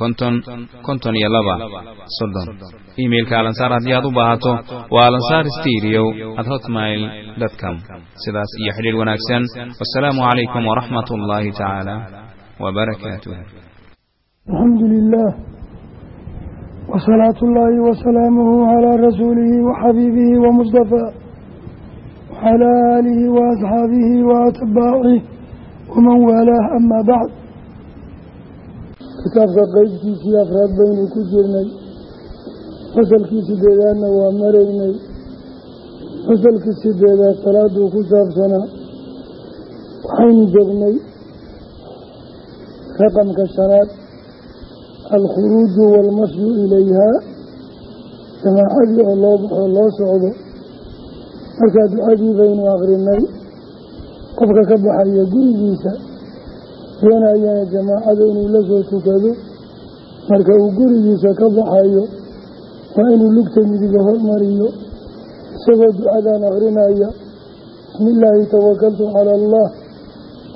konton konton iyo laba. Soddon. Imailka alansaar haddii aad u baahato waa alansaar stereo at hotmail com. Sidaas iyo xidhiir wanaagsan. Wasalaamu calaykum waraxmat ullaahi tacaala wbarakaatuh alxamdu lilah wsalaatu ullaahi wasalaamuhu calaa rasuulihi waxabiibihi wamustafa wcalى aalihi waasxaabihi waatbaacih waman waalaah ama bacd kitaabka qeybtiisii afraad baynu ku jirnay. Fasalkii sideedaadna waa maraynay. Fasalkii sideedaad salaaduu ku saabsanaa. Waxaynu joognay raqamka shanaad alkhuruuju waalmashyu ilayhaa jamaacadii oo loo baxo loo socdo. Markaa ducadii baynu akrinay qofka ka baxaya gurigiisa doonayana jamaacada inuu la soo tukado marka uu gurigiisa ka baxayo waa inuu lugta midiga hormariyo isagoo ducadan akrinaya bismi illaahi tawakaltu cala allah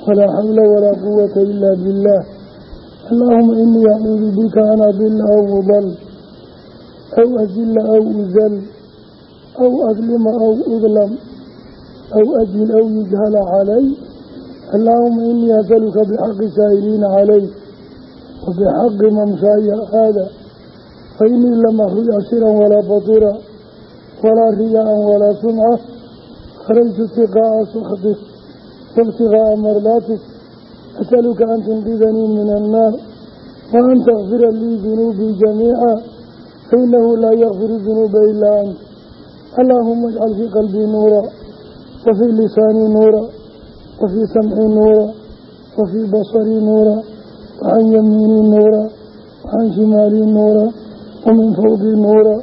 walaa xawla walaa quwata ilaa billaah allaahuma inii acuudu bika an adila aw udal aw azila aw uzal aw adlima aw udlam aw ajhil aw yujhala calay allaahuma inii asaluka bixaqi saa'iliina calayk wa bixaqi mamshaaya haada fa inii lam akhruj asiran walaa fatira walaa riyaa'an walaa sumca kharajtu tiqaa'a sakdik waibtiqaa'a mardaatik asaluka an tunqidanii min annaar wa an takfira lii dunuubii jamiica. Fainahu laa yakfiru dunuuba ilaa ant allaahuma ajcal fii qalbii nuura wa fii lisaanii nuura wa fii samcii nuura wa fii basarii nuura waxan yamiinii nuura waxan shimaalii nuura wa min fawqii nuura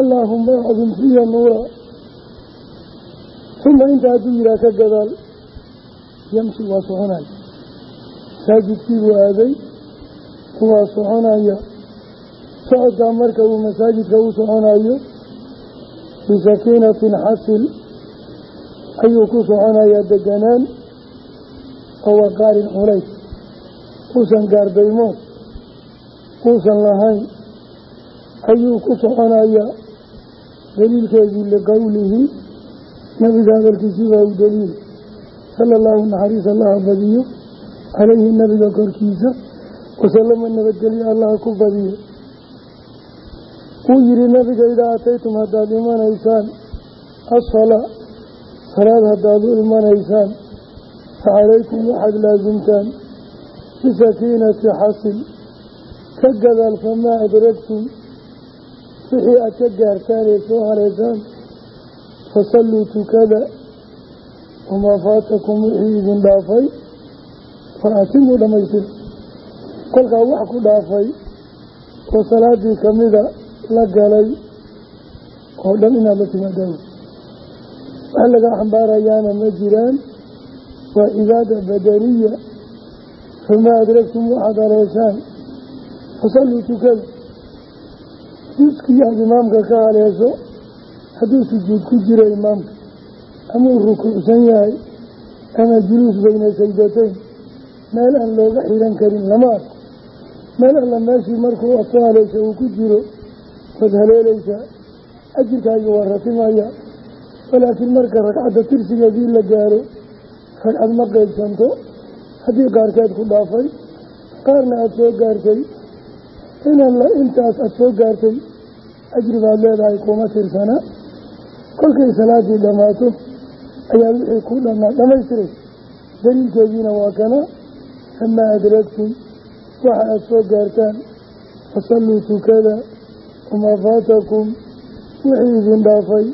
allaahuma acdim fiya nuura uma inta hadduu yihaha ka gadaal yamshi waa soconaya masaajidkii buu aaday waa soconaya socodkaa marka uu masaajidka u soconayo bisakiinatin xasil ayuu ku soconayaa deganaan oo waqaarin culays uusan gaardaymo. Uusan lahayn. Ayuu ku soconayaa daliilkeedii liqowlihi nabiga hadalkiisii baa u daliil. Sala allahu naxariis allaha badiyo. Calayhi nabiga korkiisa. Wasalama nabadgelyo allaha ku badiyo. Wuu yihi nabiga idaa ataytum haddaad imanaysaan asfalaa salaad haddaad u imanaysaan fa calaykum waxaad laasimtaan bisakiinati xasil ka gadaal famaa adragtum wixii aad ka gaartaan ee soo haleysaan fasalluu tukada wamaa faatakum wixii idin dhaafay fa atimuu dhammaystira kolkaa wax ku dhaafay oo salaadii kamida la galay oo dhan inaad la timaadaawo wax laga xambaarayaana ma jiraan waa cibaada badaniya famaa adragtum waxaad haleeshaan fasalluu tukada juskii aad imaamka ka haleesho hadduu sujuud ku jiro imaamka ama uu rukuucsan yahay ama juluus bayna sajdatayn meel aan looga xiran karin lama arko meel alla meeshii markuu aad ka haleesho uu ku jiro waad haleelaysaa ajirkaagii waa ratimaya walaakiin marka ragcadda tirsigeedii la gaaro ragcad ma qeybsanto haddii qaarkeed ku dhaafay qaarna aada soo gaartay. Inan la intaas aada soo gaartay ajri baad leedahay kuma tirsana. Kolkay salaadii dhammaato ayaa wixii ku dhamaa dhammaystiray daliilkeediina waa kana. Famaa adragtum waxa aada soo gaartaan. Fasalluu tukada wamaa faatakum. Wixii idin dhaafay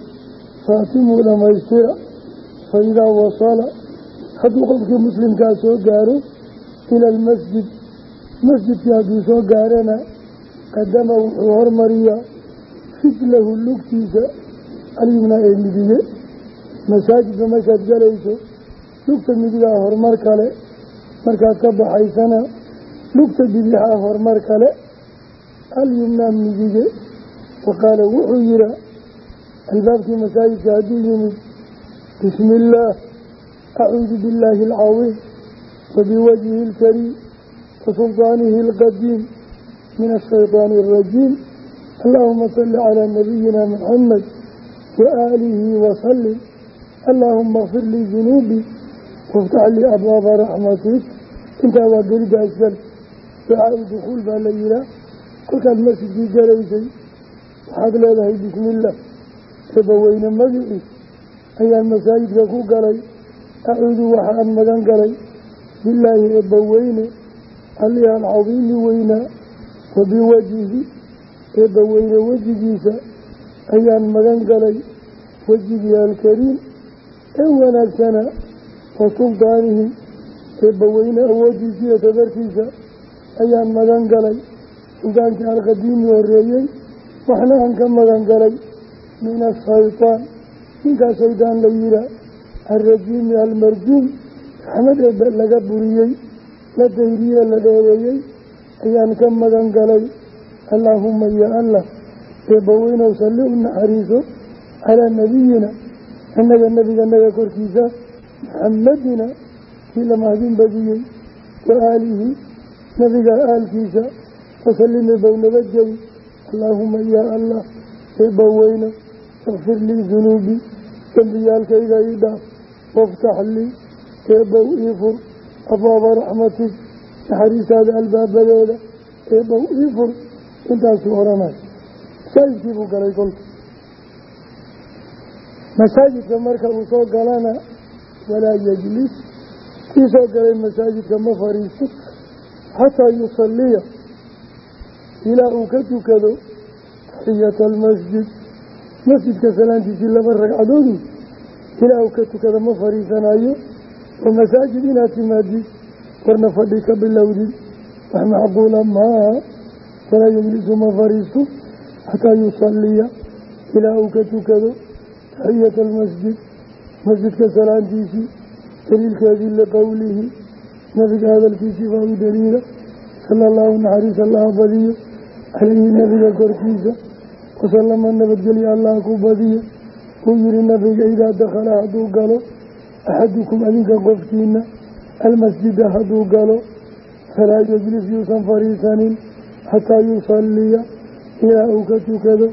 faatimuu dhammaystira. Fa idaa wasala hadduu qofkii muslimkaa soo gaaro ila almasjid. Masjidkii hadduu soo gaarana qadama wuxuu hormariyaa rijlahu lugtiisa alyumna ee midige masaajidka markaad galayso lugta midigaa horumar kale. Markaad ka baxaysana lugta bidixaa horumar kale. Alyumna midige. Wa qaala wuxuu yihaa albaabkii masaajidka hadduu yimid bismi illaah acuudu billaahi alcawiim wa biwajhihi alkariim wa suldaanihi alqadiim min ashaydaani alrajiim allahuma salli calaa nabiyina muxamed wa aalihi wasalim allaahuma kfir lii dunuubii waftax lii abwaaba raxmatik intaa waa gelidda asgal ducaau dukhuul baa la yihaa kolkaad masjidkii galaysay waxaad leedahay bismillaah eebbaweyne magicii ayaan masaajidka ku galay acuudu waxaan magan galay bilaahi eebbaweyne allih alcadiimi weynaa wa biwajhihi eebbaweyne wejigiisa ayaan magan galay wejigii alkariim ee wanaagsana wa suldaanihi eebbaweyne awoodiisa iyo tabartiisa ayaan magan galay. Suldaankii alqadiimi horeeyey waxna aan ka magan galay min ashaytaan ninkaa shaydaan la yihaa alrajiimi almarjuum raxmad eebbe laga buriyey la dayriyee la dheereeyey ayaan ka magan galay allaahuma ya allah eebbaweynow salli u naxariiso calaa nabiyina annaga nebiganaga korkiisa maxamadina kii la mahdin badiyey wa aalihi nabiga aalkiisa wasallim eebow nabadgeli allaahuma yaa allah eebbaweyno ikfir lii dunuubii dembiyaalkayga ii dhaaf waftax lii eebbow ii fur abwaaba raxmatik naxariistaada albaabadeeda eebbow ii fur intaasuu odhanay masaajidkii buu galay kolka masaajidka marka uu soo galana walaa yejlis kii soo galay masaajidka ma fadhiisto xataa yusalliya ilaa uu ka tukado taxiyata almasjid masjidka salaantiisii laba ragcadoodu ilaa uu ka tukada ma fadhiisanayo oo masaajid inaad timaadid warna fadhi ka bilowdid. Wax macquula maaha walaa yejlisu ma fadhiisto xataa yusalliya. Ilaa uu ka tukado taxiyata almasjid masjidka salaantiisii daliilkeedii liqowlihi nabiga hadalkiisii baa u daliila. Sala allahu naxariis allaha badiyo. Calayhi nabiga korkiisa. Wasalama nabadgelyo allah ku badiyo uu yihi nabiga idaa dakhala hadduu galo axadukum adinka qofkiina almasjida hadduu galo falaa yejlis yuusan fadhiisanin xataa yusalliya ilaa uu ka tukado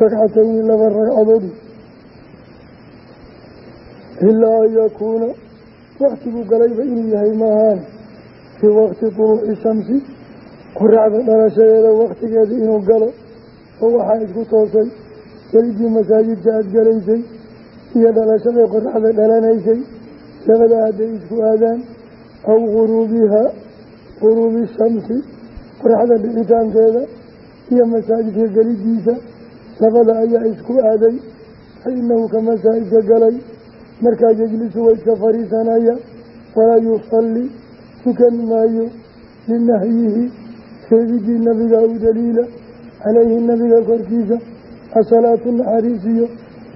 ragcatayni laba ragcadood ilaa an yakuuna. Waktiguu galayba inuu yahay maahaan fii waqti tuluuci shamsi qoraxda dhalashadeeda waktigeeda inuu galo oo waxaa isku toosay gelidii masaajidka aada galaysay iyo dhalashaday qoraxda dhalanaysay labada hadday isku aadaan aw guruubihaa guruubi shamsi qoraxda dhicitaankeeda iyo masaajidka gelidiisa labada ayaa isku aaday. Fa inahu ka masaajidka galay. Markaa yejlisu waa iska fadhiisanaya walaa yusalli tukan maayo linahyihi reebidii nabiga u daliila calayhi nabiga korkiisa asalaatu naxariisiyo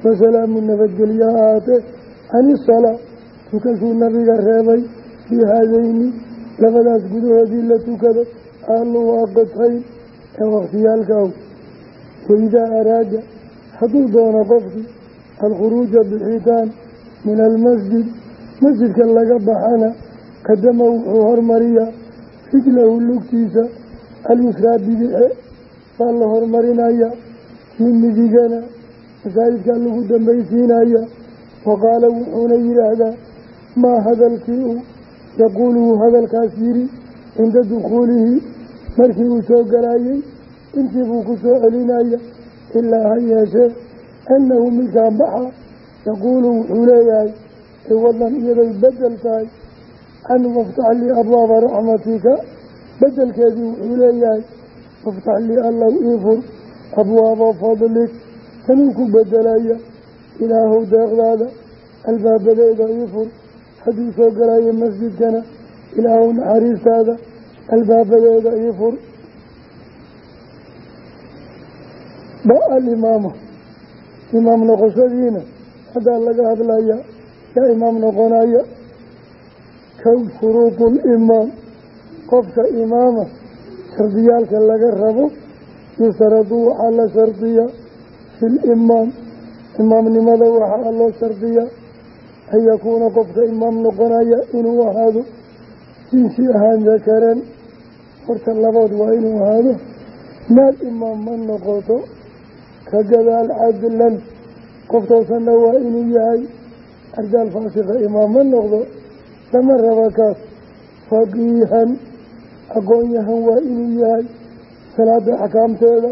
wasalaamu nabadgelyo ha ahaatee can isalaa tukashuu nabiga reebay fii haadayni labadaas gudahoodii la tukado alluwaaqatayn ee wakhtiyaalkaaw waidaa araada hadduu doono qofkii alkhuruuja bixitaan min almasjid masjidka laga baxana qadama wuxuu hormariyaa rijlahu lugtiisa alyusraa bidixe baa la hormarinaya kii midigana masaajidkaa lagu dambaysiinaya. Wa qaala wuxuuna yidhaahdaa maa hadalkii uu? Yaquuluhu hadalkaas yidhi cinda dukhuulihi. Markii uu soo galaayey intii buu ku soo celinaya ilaa ha yeeshee annahu midkaan baxa. Yaquulu wuxuu leeyahay ciwadan iyaday bedel tahay. Can waftax lii abwaaba raxmatika. Bedelkeedii wuxuu leeyahay waftax lii allow iifur abwaaba fadlik tanuu ku bedelaya ilaahow deeqdaada albaabadeeda iifur hadduu soo galayo masjidkana ilaahow naxariistaada albaabadeeda iifur ba alimaama imaam noqoshadiina haddaa laga hadlaya yaa imaam noqonaya kow shuruudu limaam qofka imaama shardiyaalka laga rabo yustaradu waxaa la shardiya fi limaam imaamnimada waxaa loo shardiya an yakuuna qofka imaam noqonaya inuu ahaado jinsi ahaan dakaran horta labood waa inuu ahaado naag imaam ma noqoto. Ka gadaal cadlan. Qof toosanna waa inuu yahay ardaal faasika imaam ma noqdo. Lama raba kaas. Faqiihan aqoon-yahan waa inuu yahay salaada axkaamteeda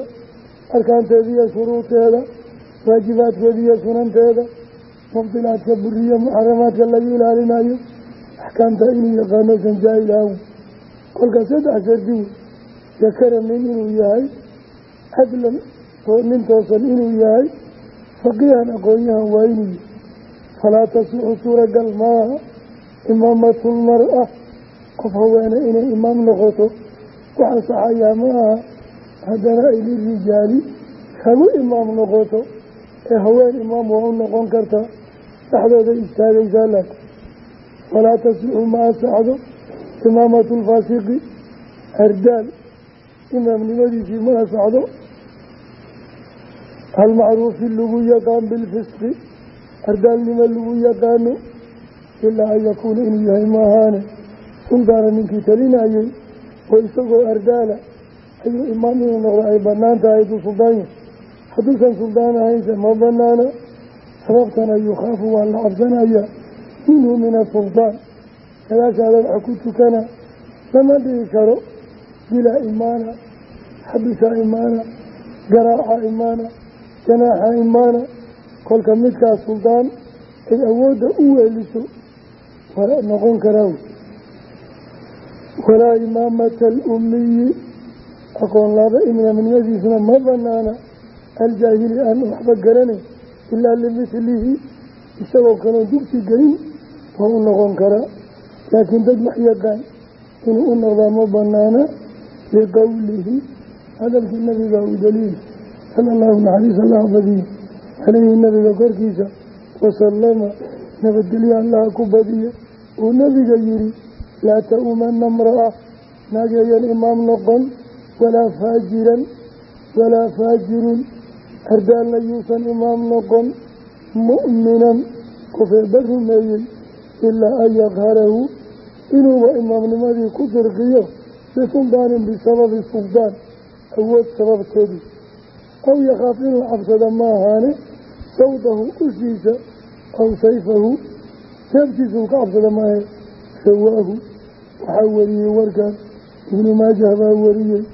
arkaanteeda iyo shuruudeeda waajibaadkeeda iyo sunanteeda mubdilaadka buriya muxaramaadka laga ilaalinayo axkaamta inuu yaqaano san jaahilahawn kolka saddex shardi wey inuu yahay cadlan nin toosan inuu yahay faqiihan aqoon-yahan waa inuu yahay. Falaa tasixu suuragal maaha imaamatulmar-a qof haweene inay imaam noqoto waxa saxayaa ma aha haddana ay lirijaali kagu imaam noqoto ee haween imaam waa u noqon kartaa dhexdooday istaagaysaa laakin walaa tasixu ma asaxdo imaamatu lfaasiqi ardaal. Imaamnimadiisii ma asaxdo almacruufi lagu yaqaan bilfisqi ardaalnimo lagu yaqaano ilaa an yakuuna inuu yahay maahaane. Suldaana ninkii talinayey oo isagoo ardaala ayuu imaam inuu noqdo ay bannaan tahay hadduu suldaan yahay. Hadduusan suldaan ahaynse ma banaana sababtana yukhaafu waa la cabsanayaa minhu min asultaan gadaashaada waxa ku tukana lama dhigi karo dilaa imaana xabisaa imaana garaaca imaana janaaxa imaana. Kolka midkaas suldaan ay awoodda u weeliso waa noqon karaa walaa imaamata alummiyi aqoon laaba imaamnimadiisna ma banaana aljaahili aan waxba garanayn ilaa limithlihi isagoo kaloon dugsi gelin waa u noqon karaa laakiin dad wax yaqaan inuu u noqdaa ma banaana liqowlihi hadalkii nabiga uu daliil sala allahu naxariis allah badiye caleyhi nabiga korkiisa wasalama nabadgelyo allaha ku badiye. Uu nabiga yihi laa ta-umana mra'a naageeyan imaam noqon walaa faajiran walaa faajirun ardaalna yuusan imaam noqon mu'minan kofeeba rumeeyey ilaa an yaqharahu inuuba imaamnimadii ku dirqiyo bisuldaanin bisababi suldaan awood sababteedii aw yakhaaf in la cabsada ma ahaane sawdahu ushiisa aw sayfahu seebtiisuu ka cabsada maahe rawaahu waxaa wariyey warkan ibnu maajah baa wariyey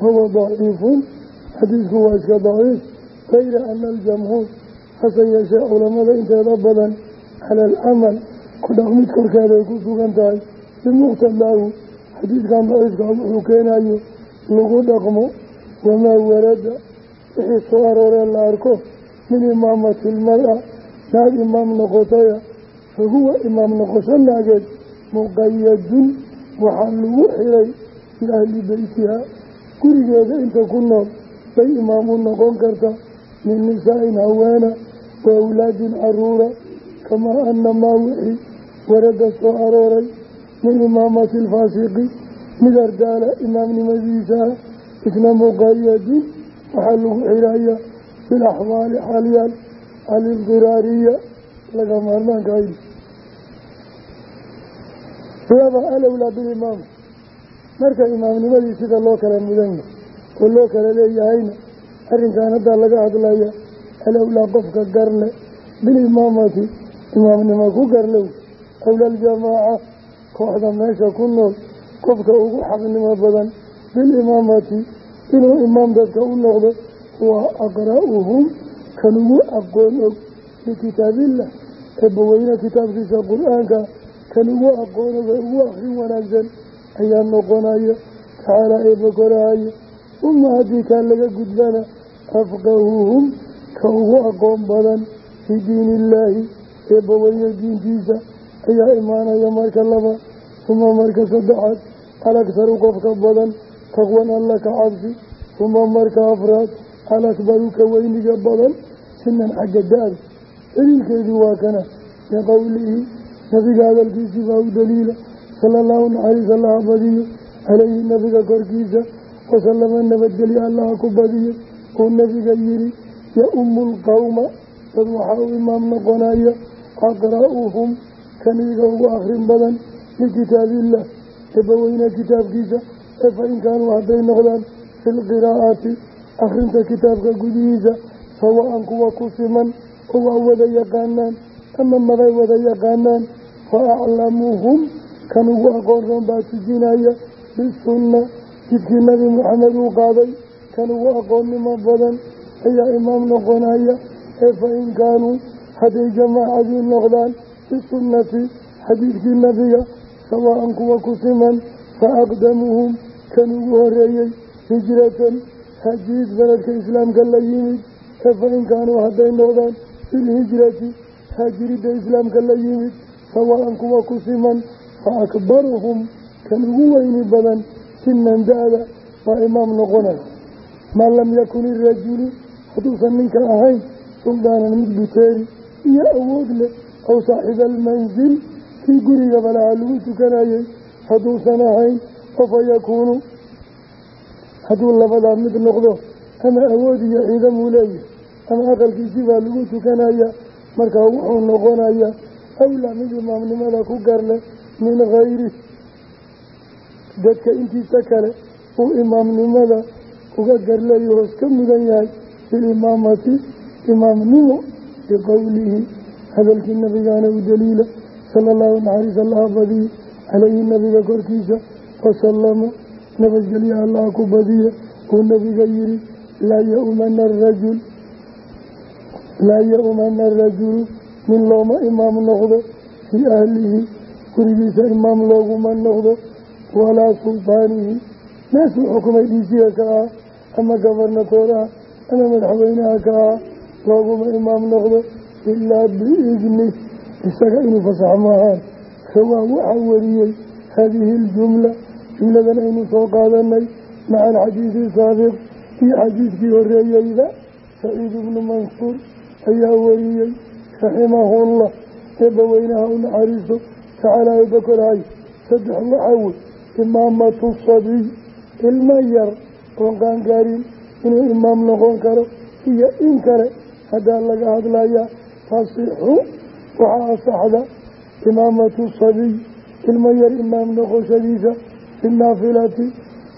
huwa daciifun xadiidku waa iska daciif kayra ana aljamhuur hase yeeshee culammada inteeda badan cala alcamal ku dhaqmid korkeeda ay ku sugan tahay bimuqtadaahu xadiidkan daciifka wuxuu keenayo lagu dhaqmo wamaa warada wixii soo arooree la arko min imaamati ilmar-a naag imaam noqotaya fa huwa imaam noqosho naageed muqayadun waxaa lagu xiray biahli beytiha gurigeeda inta ku nool bay imaam u noqon karta min nisaa-in haweena wa awlaadin caruura kamaa anamaa wixii warada soo arooray min imaamati alfaasiqi. Mid ardaala imaamnimadiisa ah isna muqayadun waxaa lagu xiraya bilaxwaali xaalyaal alidiraariya laga maarmaankaay laba alowlaa bilimaam marka imaamnimadii sida loo kala mudan oo loo kala leeyahayna arrinkan haddaa laga hadlaya alowlaa qofka garle bilimaamati imaamnimo ku garlow awla aljamaaca kooxda meesha ku nool qofka ugu xaqnimo badan bilimaamati inuu imaam dadka u noqdo waa aqra'uhum kan ugu aqoon og likitaabillah eebbaweyne kitaabkiisa qur'aanka kan ugu aqoon og ee ugu akrin wanaagsan ayaa noqonaya tacaala eebba korahaya uma haddii kaa laga gudbana afqahuhum ka ugu aqoon badan fii diini illaahi eebbaweyne diintiisa ayaa imaanaya marka laba uma marka saddexaad alaktaru qofka badan taqwan alla ka cabsi uma marka afraad alakbaru ka weyniga badan sinan xagga da-da waa kana liqowlihi nabiga hadalkiisii baa u daliila sala allahu naxariis allaha badiyo caleyhi nabiga korkiisa wasalama nabadgelyo allaha ku badiyo uu nabiga yihi ya-umu lqowma dad waxaa u imaam noqonaya aqra'uhum kan iyaga ugu akrin badan likitaabiillah eebbaweyne kitaabkiisa ee fa in kaanuu hadday noqdaan fi lqiraa'ati akhrinta kitaabka gudihiisa sawaan kuwa ku siman oo waa wada yaqaanaan ama maday wada yaqaanaan fa kan ugu aqoon roon baa tujinaya bisunna jidkii nabi maxamed uu qaaday. Kan ugu aqoonnimo badan ayaa imaam noqonaya ee fa in kaanuu hadday jamaacadii noqdaan bisunnati xadiidkii nabiga sawaan kuwa ku siman fa aqdamuhum. Kan ugu horeeyey hijratan hajiid beledka islaamka la yimid ee fa in kaanuu hadday noqdaan filhijrati haajiridda islaamka la yimid sawaan kuwa ku siman fa akbaruhum kan ugu weyni badan sinan da-da waa imaam noqonay maa lam yakun irajulu hadduusan ninka ahayn suldaanan mid buteeri iyo awood leh aw saaxiba almansil kii gurigaba lahaa lagu tukanayay hadduusan ahayn oo fa yakuunu hadduu labadaa mid noqdo ama awood iyo ciidamuu leeyahay ama aqalkiisii baa lagu tukanaya markaa wuxuu noqonayaa awlaa mid imaamnimada ku garle min hayri dadka intiisa kale uu imaamnimada uga garleeyo hoos ka mudan yahay bilimaamati imaamnimo biqowlihi hadalkii nabigaana u daliila sala allahu naxariis allaha badiye caleyhi nabiga korkiisa wasalama nabadgelya allaha ku badiya uu nabiga yihi laa yaumana arajul laa ya-umana nin looma imaam noqdo fii ahlihi gurigiisa imaam looguma noqdo walaa sultaanihi. Meesuu xukumay dhiisiga ka ah ama gabarnatooraha ama madaxweynaha ka ah looguma imaam noqdo ilaa biidni. Isaga inuu fasax maahaan rawaa waxaa wariyey haadihi aljumla jumladan aynu soo qaadanay maca alxadiidi saabiq. Iyo xadiidkii horeeyeyda saciid ibnu mansuur ayaa wariyey raximahullah eebbaweynaha u tacaala eebbakorhay saddex waxaa wey imaamatu sabiy ilmo yar oon qaangaarin inuu imaam noqon karo iyo in kale haddaa laga hadlayaa tasixu waxaa asaxda imaamatu sabiy ilmo yar imaam noqoshadiisa fi naafilati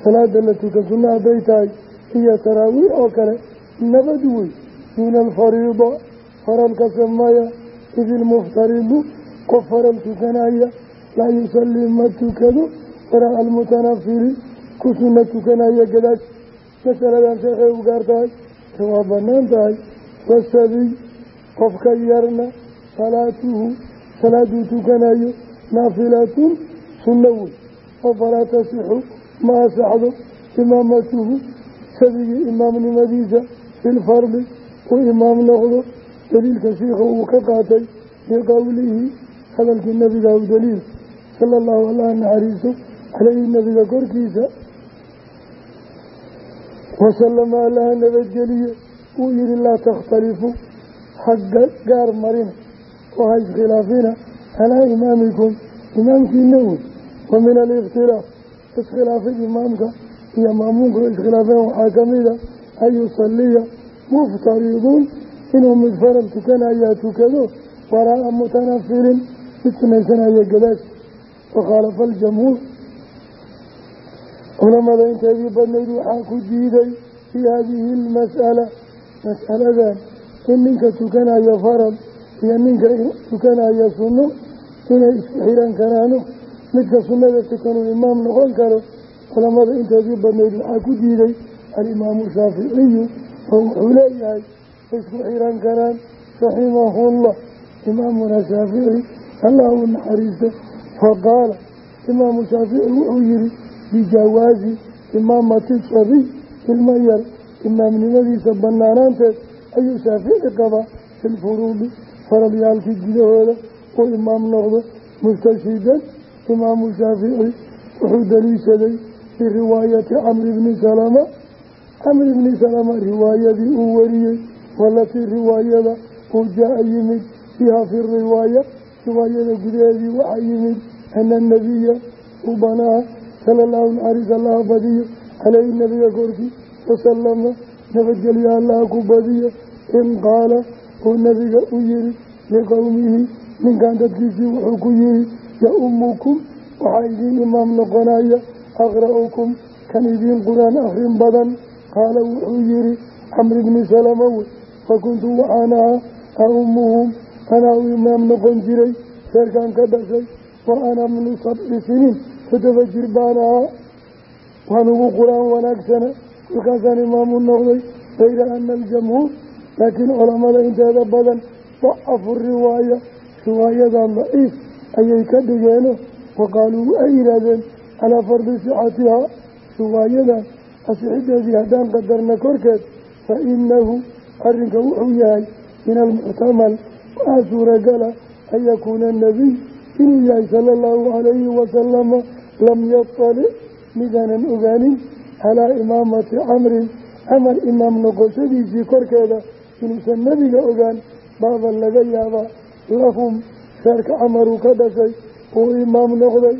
salaada la tukan sunna hadday tahay iyo taraawiix oo kale nabad wey duuna alfariida faralka sameeya id ilmuftaridu qof faral tukanaya laa yusalii ma tukado waraa almutanafili ku sunna tukanaya gadaaj masaladan sheekhay u gaar tahay ee waa bannaan tahay. Wasabiy qofka yarna salaatuhu salaaduu tukanayo naafilatun sunno wey oo falaa tasixu ma asaxdo imaamatuhu sabigii imaamnimadiisa filfardi uu imaam noqdo. Daliilka shiikha uu ka qaatay biqowlihi hadalkii nabiga u daliil sala allahu allaha naxariiso caleyhi nabiga korkiisa wasalama allaha nabadgeliye uu yihi laa takhtalifu hagga gaar marina oo ha iskhilaafina calaa imaamikum imaamkiina wey wa min alikhtilaaf. Iskhilaafay imaamka iyo maamuunka iskhilaafeen waxaa kamida an yusaliya muftariduun inuu mid faral tukanayaa tukado waraa'a mid sunaysanaya gadaash wakhaalafa aljamhuur. Culamada inteedii badnayd waxaa ku diiday fii haadihi almas'ala mas'aladan in ninka tukanayo farad iyo ninka tukanaya sunno inay isku xiran karaano. Midka sunnada tukanuu imaam noqon karo culamada intoodii badnayd waxaa ku diiday alimaamu shaaficiyu oo wuxuu leeyahay isku xiran karaan shaafici allah uu naxariisto faqaala imaamu shaafici wuxuu yihi bijawaazi imaamati sabiy ilmo yar imaamnimadiisa banaanaanteed ayuu shaafici qabaa fi lfuruudi faradyaalkii gudahooda uu imaam noqdo mustashidan imaamu shaafici wuxuu daliishaday biriwaayati camri bni salama. Camri bni salama riwaayadii uu wariyey walatii riwaayada uu jaa yimid fiiha fi riwaaya riwaayada gudaheedii waxaa yimid ana anabiya subanaha sala allahu naxariis allaha badiyo caleyhi nabiga korkii wasalama nabadgelyo allaha ku badiyo in qaala uu nabiga u yihi liqowmihi ninkan dadkiisii wuxuu ku yihi ya-umukum waxaa idiin imaam noqonaya aqra'ukum kan idiin qur'aan akrin badan. Qaala wuxuu yihi camri bni salama wey fakuntu waxaan ahaa a-umuhum anaa u imaam noqon jiray reerkan ka dhashay wa ana bnu sabci siniin toddoba jir baan ahaa waan ugu qur'aan wanaagsana. Kolkaasaan imaamu noqday kayra ana aljamhuur laakiin culamada inteeda badan dacafu riwaaya riwaayadan daciif ayay ka dhigeeno wa qaaluu waxay yidhaahdeen calaa fardi sixatihaa? Riwaayadan asixideedii haddaan qadarna korkeed fa inahu arrinka wuxuu yahay min almuctamal waxaa suuragala an yakuuna nabiy inuu yahay sala allahu calayhi wasalama lam yatalic midaanan ogaanin calaa imaamati camrin camar imaam noqoshadiisii korkeeda inuusan nebiga ogaan baaba laga yaabaa lahum sheerka camaruu ka dhashay uu imaam noqday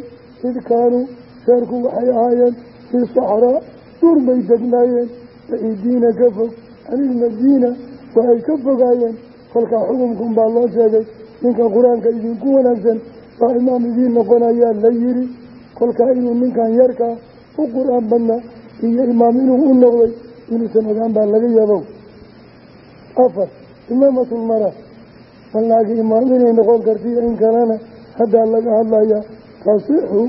id kaanuu sheerku waxay ahaayeen fii saxraa duur bay degnaayeen baciidiina ka fog canilmadiina waa ay ka fogaayeen kolkaa xukunkan baa loo sheegay ninka qur'aanka idinku wanaagsan baa imaam idiin noqonayaa la yiri kolkaa inuu ninkan yarkaa u qur'aan badna iyo imaam inuu u noqday inuusan ogaan baa laga yaabo afar imaamatulmara malnaagi imaam inay noqon kartiyo in kalena haddaa laga hadlayaa tasixu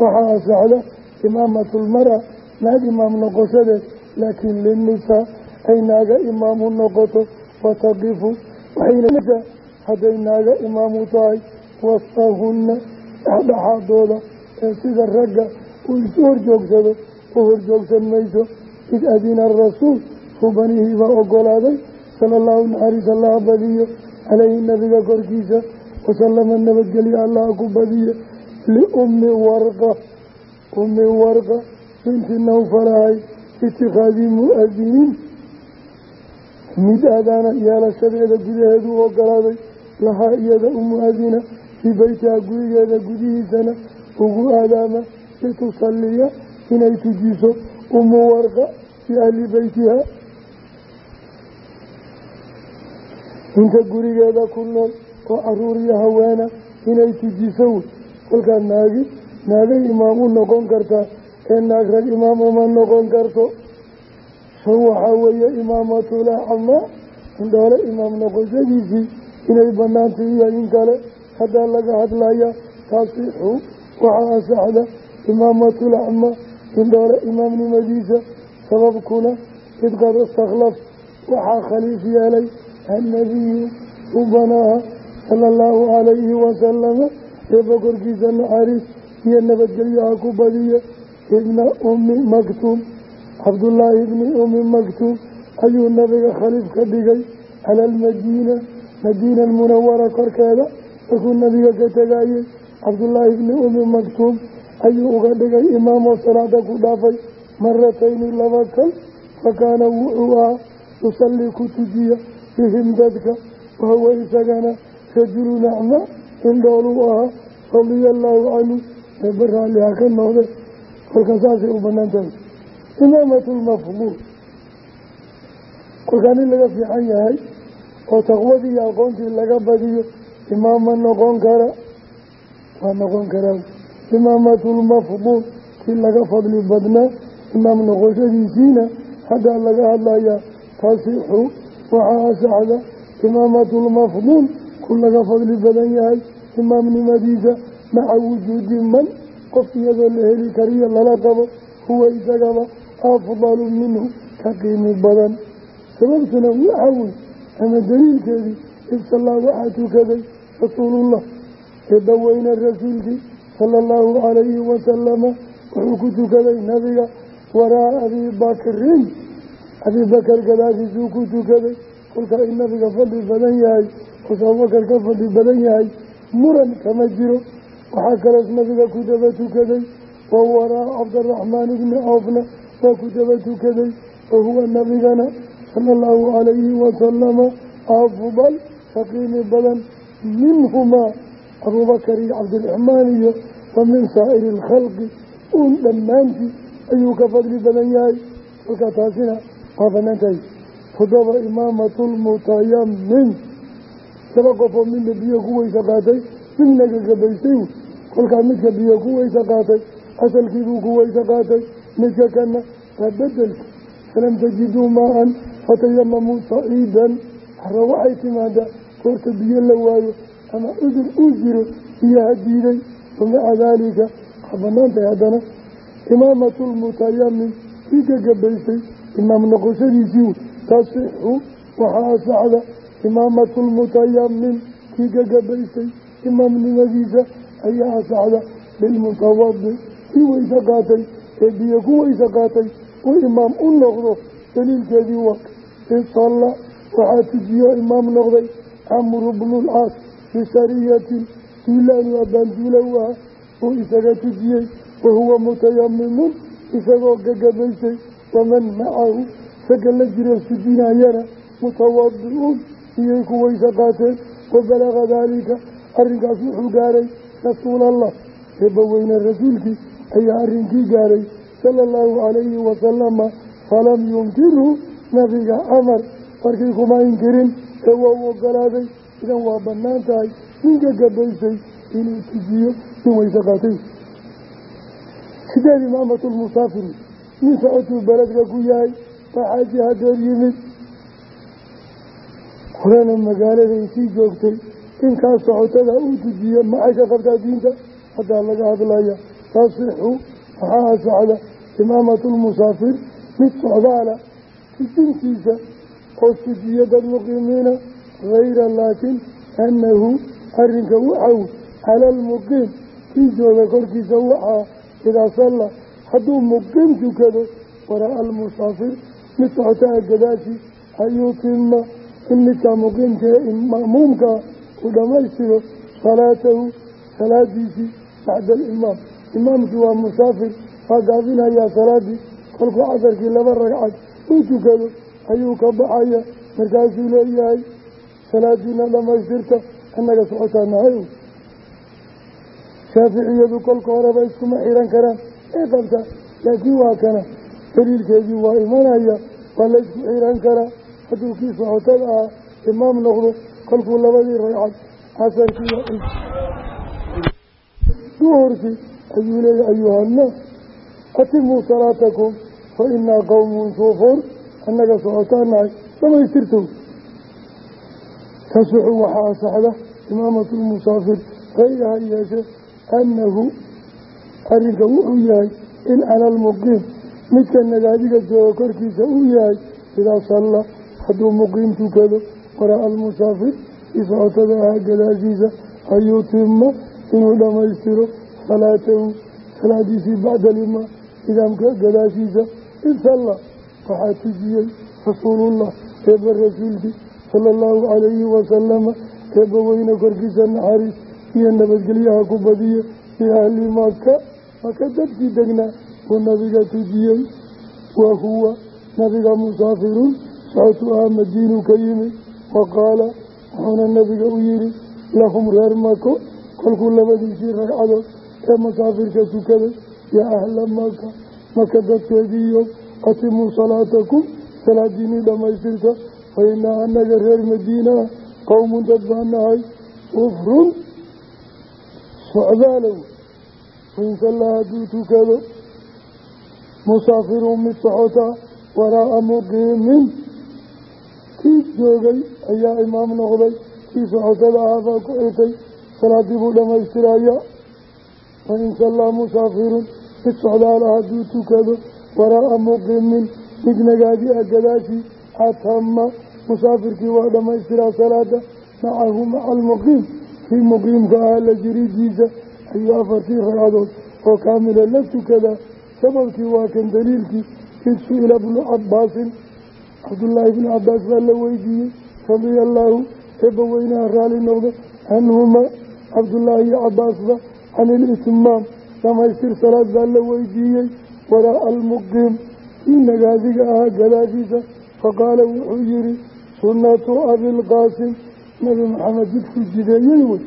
waxaa asaxda imaamatulmara naag imaam noqoshadeed laakiin linisaa ay naaga imaamu noqoto wataqifu waxayna hadday naaga imaamu tahay wasfahunna dhexdhexaadooda ee sida ragga uu isu horjoogsado u horjoogsan mayso id adina arasuul rubanihii baa ogolaaday sala allahu naxariis allaha badiyo caleyhi nabiga korkiisa wasalama nabadgelyo allaha ku badiyo liummi warqa ummi warqa binti nawfalahay itikhaadii mu'adiniin mid aadaana yeelashadeeda gudaheedu ogolaaday lahaa iyada umuadina fii beytiha gurigeeda gudihiisana ugu aadaama litusaliya inay tujiso umu warqa fii ahli beytiha inta gurigeeda ku nool oo carruur iyo haweena inay tujiso kolkaa naagi naagay imaam u noqon kartaa ee naag rag imaam uma noqon karto shan waxaa weeye imaamatuulacama indhoole imaam noqoshadiisii inay banaantay iyo in kale haddaa laga hadlaya tasixu waxaa asaxda imaamatuulacma indhoole imaamnimadiisa sababkuna id qad istakhlaf waxaa khaliif yeelay annabiyu subanaha sala allahu calayhi wasalama ee bokorkiisa naxariis iyo nabadgelyaha ku badiya ibna ummi maktuum cabdullaahi ibni ummi maktuum ayuu nabiga khaliif ka dhigay cala almadiina madiina almunawara korkeeda. Markuu nabiga ka tegayey cabdullaahi ibni ummi maktuum ayuu uga dhigay imaamoo salaada ku dhaafay maratayni laba kal fa kaana wuxuu ahaa yusallii ku tujiya bihim dadka wahuwa isagana rajulu nacma indhooluu ahaa radia allaahu canhu eeba raalliha ka noqde kolka saasay u bannaan tahay imaamatu lmafduul kolkaa nin laga fiican yahay oo taqwadii iyo aqoontii laga badiyo imaama noqon kara waa noqon karaa imaamatu lmafduul kii laga fadli badnaa imaam noqoshadiisiina haddaa laga hadlayaa tasixu waxaa asaxda imaamatulmafduul ku laga fadli badan yahay imaamnimadiisa maca wujuudi man qof iyadoo la heli kariyo lala qabo huwa isagaba afdalu minhu ka qiimi badan sababtuna waxaa wey ama daliilkeedii ibsallaa waxaa tukaday rasuulullah eebbaweyne rasuulkii sala allahu calayhi wasalama wuxuu ku tukaday nabiga waraa abiibakrin abiibakar gadaashiisuu ku tukaday kolkaa in nabiga fadli badan yahay oos abubakar ka fadli badan yahay muran kama jiro waxaa kaloos nabiga ku daba tukaday wa waraa cabdiraxmaan ibni cawfna waa ku daba tukaday wa huwa nabigana sala allahu calayhi wasalama afdal ka qiimi badan minhumaa abuubakar iyo cabdiraxmaan iyo wa min saa'iri alkhalqi uun dhammaantii ayuu ka fadli badan yahay. Kolkaa taasina waa bannaan tahay toddoba imaamatulmutayamin laba qofoo midna biyo ku weysa qaatay midna gagabaystay kolkaa midka biyo ku weysa qaatay asalkiibuu ku weysa qaatay midka kana waa bedelka falam tajiduu maa-an fatayamamuu saciidan haro waxay timaadaa goorta biyo la waayo ama cudur uu jiro biyaha diiday wamaca daalika waa bannaan tahay haddana imaamatulmutayamin kii gagabaystay imaam noqoshadiisii tasixu waxaa asaxda imaamatulmutayamin kii gagabaystay imaamnimadiisa ayaa asaxda bilmutawadi kii ee biyo ku weyse qaatay uu imaam u noqdo daliilkeedii waa isalla waxaa tujiyo imaam noqday camru bnulcaas bisariyatin duulaanu abaanduula u aha uu isaga tujiyey wahuwa mutayamimun isagoo gagabaystay waman macahu saga la jiro sujinayana mutawadi-uun iyay ku weyse qaateen wabalaga daalika arrinkaas wuxuu gaaray rasuulallah eebbaweyne rasuulkii ayaa arrinkii gaaray sala allahu calayhi wasalama falam yunkirhu nabiga amar markii kuma inkirin ee waa u ogolaaday idan waa bannaan tahay ninka gabaysay inuu tujiyo nin weyse qaatay. Sideed imaamatulmusaafiri nin socotuu beledka ku yahay baa xaaji hadeer yimid. Horena magaaladay sii joogtay inkaa socotada uu tujiyo maxay ka qabtaa diinta? Haddaa laga hadlaya tasixu waxaa asaxda imaamatulmusaafir mid socdaala tujintiisa oo tujiyo dad muqiimiina hayra laakiin annahu arrinka waxaw cala almuqiim kii jooga korkiisa waxaa idaa salla hadduu muqiim tukado waraa almusaafir mid socotaa gadaashii ayuutima in midkaa muqiimka ee ma'muumkaa uu dhammaystiro salaatahu salaadiisii bacda alimaam imaamkii waa musaafir waa gaabinayaa salaadii kolkuu casarkii laba ragcad uu tukado ayuu ka baxaya markaasuu leeyahay salaadiina dhammaystirta annaga socotaa nahay shaaficiyadu kolka horeba iskuma xiran karaan ee qabta laakiin waa kana daliilkeedii waa imanaya waa la isku xiran karaa hadduu kii socotada ahaa imaam noqdo kolkuu labadii ragcad casarkii duhurkii ayuu leeya ayuhannaas atimuu salaatakum fa inaa qowmun suufur annaga socotaan nahay dhamaystirtow tasixu waxaa asaxda imaamatu lmusaafir hayraha yeeshe annahu arrinka wuxuu yahay in cala midka nagaadiga jooga korkiisa uu yahay idaa salla hadduu muqiim tukado waraa almusaafir i socotada gadaashiisa an yutima inuu dhammaystiro salaatahu salaadiisii bacda alimaa idaamka gadaashiisa id salla waxaa tujiyey rasuulullah eebba rasuulkii sala allahu calayhi wasalama eebba weyne korkiisa naxariis iyo nabadgelyaha ku badiya liahli maka maka dadkii degnaa uu nabiga tujiyey wa huwa nabiga musaafirun socotu ahaa madiinuu ka yimid wa qaala wuxuuna nabiga u yihi lahum reer mako kolkuu labadiisii ragcadood ee musaafirka tukaday yaa ahla maka maka dadkeediiyo atimuu salaatakum salaadiinii dhammaystirta fa inaa anaga reer madiinaa qowmun dad baa nahay ufrun socdaalow. Wainsallaa hadduu tukado musaafirun mid socotaa waraa'a muqiimin. Kii joogay ayaa imaam noqday kii socotada ahaa baa ku xirtay salaadii buu dhammaystiraya wain sallaa musaafirun mid socdaala hadduu tukado waraa'a muqimin mid nagaadi ah gadaashii atama musaafirkii waa dhammaystiraa salaada macahu maca almuqiim kii muqiimka ahaa la jiridiisa ayuu afartii ragcadood oo kaamila la tukadaa sababkii waa kan daliilkii id su'ila bnu cabaasin cabdullaahi bni cabaas baa la weydiiyey radia allaahu eebba weynaha raali noqda canhumaa cabdullaahi iyo cabaasba can ilitmaam dhamaystir salaad baa la weydiiyey waraa'a almuqiim kii nagaadiga ahaa gadaashiisa faqaala wuxuu yihi sunnatu abilqaasim nabi maxamed jidkuu jideeyey wey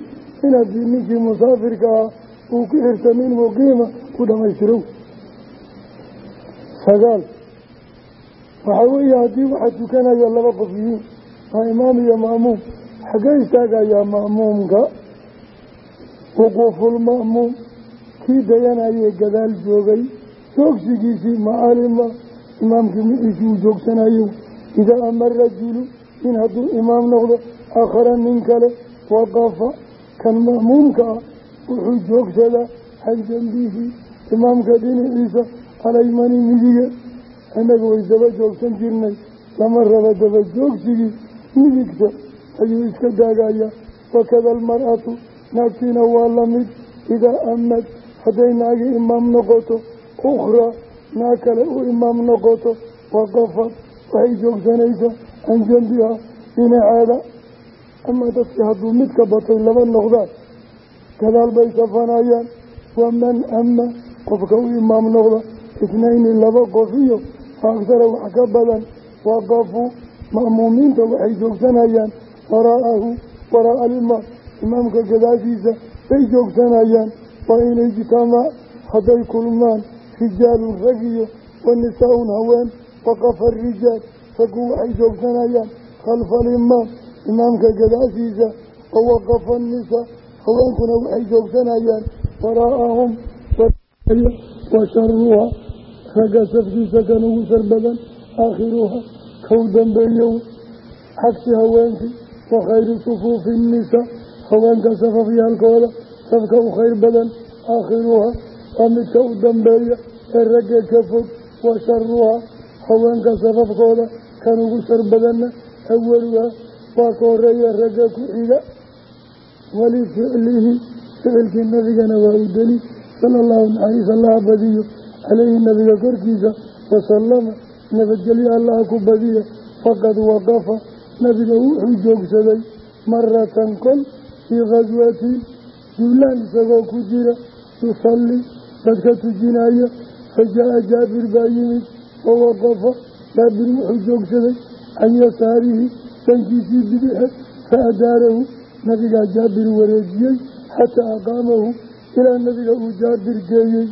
in haddii ninkii musaafirka ah uu ku xirta nin muqiima ku dhammaystirow sagaal waxaa weeye haddii waxaa tukanaya laba qof yihiin waa imaam iyo ma'muum xaggee istaagayaa wuquufulma'muum kii dayanayee gadaal joogay joogsigiisii macalima imaamkii miciisii uu joogsanayo idaa ama rajulu in hadduu imaam noqdo aakhara nin kale waqafa. Kan ma'muumka ah wuxuu joogsadaa can jambihi imaamka dhinaciisa alaymani midige innagu way daba joogsan jirnay. Lama raba daba joogsigii midigta ayuu iska daagayaa. Wakada almar'atu naagtiina waa la mid idaa amad hadday naagi imaam noqoto ukhraa naag kale u imaam noqoto waqafad waxay joogsanaysaa can jambiha dhinaceeda ama dadkii hadduu mid ka batay laba noqdaan gadaal bay safanayaan. Waman ama qofka u imaam noqda itnayni laba qof iyo faaktara wax ka badan. Waqafuu ma'muumiinta waxay joogsanayaan waraa'ahu waraa'a alimaam imaamka gadaashiisa bay joogsanayaan waa in ijtamac hadday kulmaan rijaalun rag iyo wa haween waqafa arijaal raggu waxay joogsanayaan khalfa alimaam imaamka gadaashiisa wa waqafa annisaa haweenkuna waxay joogsanayaan waraa'ahum wa sharuha ragga safkiisa kan ugu shar badan aakhiruha kow dambeeyow cagsi haweenkii wa khayru sufuufi innisaa haweenka safafyaalkooda safka u khayr badan aakhiruha waa midka u dambeeya ee ragga ka fog wa sharuha haweenka safafkooda kan ugu shar badanna awaluha waa ka horreeya ragga ku xiga. Walificlihi ficilkii nabigana waa u deli. Sala allahu naxariis allaha badiyo caleyhi nabiga korkiisa wasalama nabadgelyo allaha ku badiya faqad waqafa. Nabiga wuxuu joogsaday maratan kol fii khaswatin duulaan isagoo ku jira yusalli dadka tujinaya fajaa-a jaabir baa yimid wawaqafa jaabir wuxuu joogsaday can yasaarihi dhankiisii bidixe fa adaarahu nabigaa jaabir wareejiyey xataa aqaamahu ilaa nabiga uu jaabir geeyey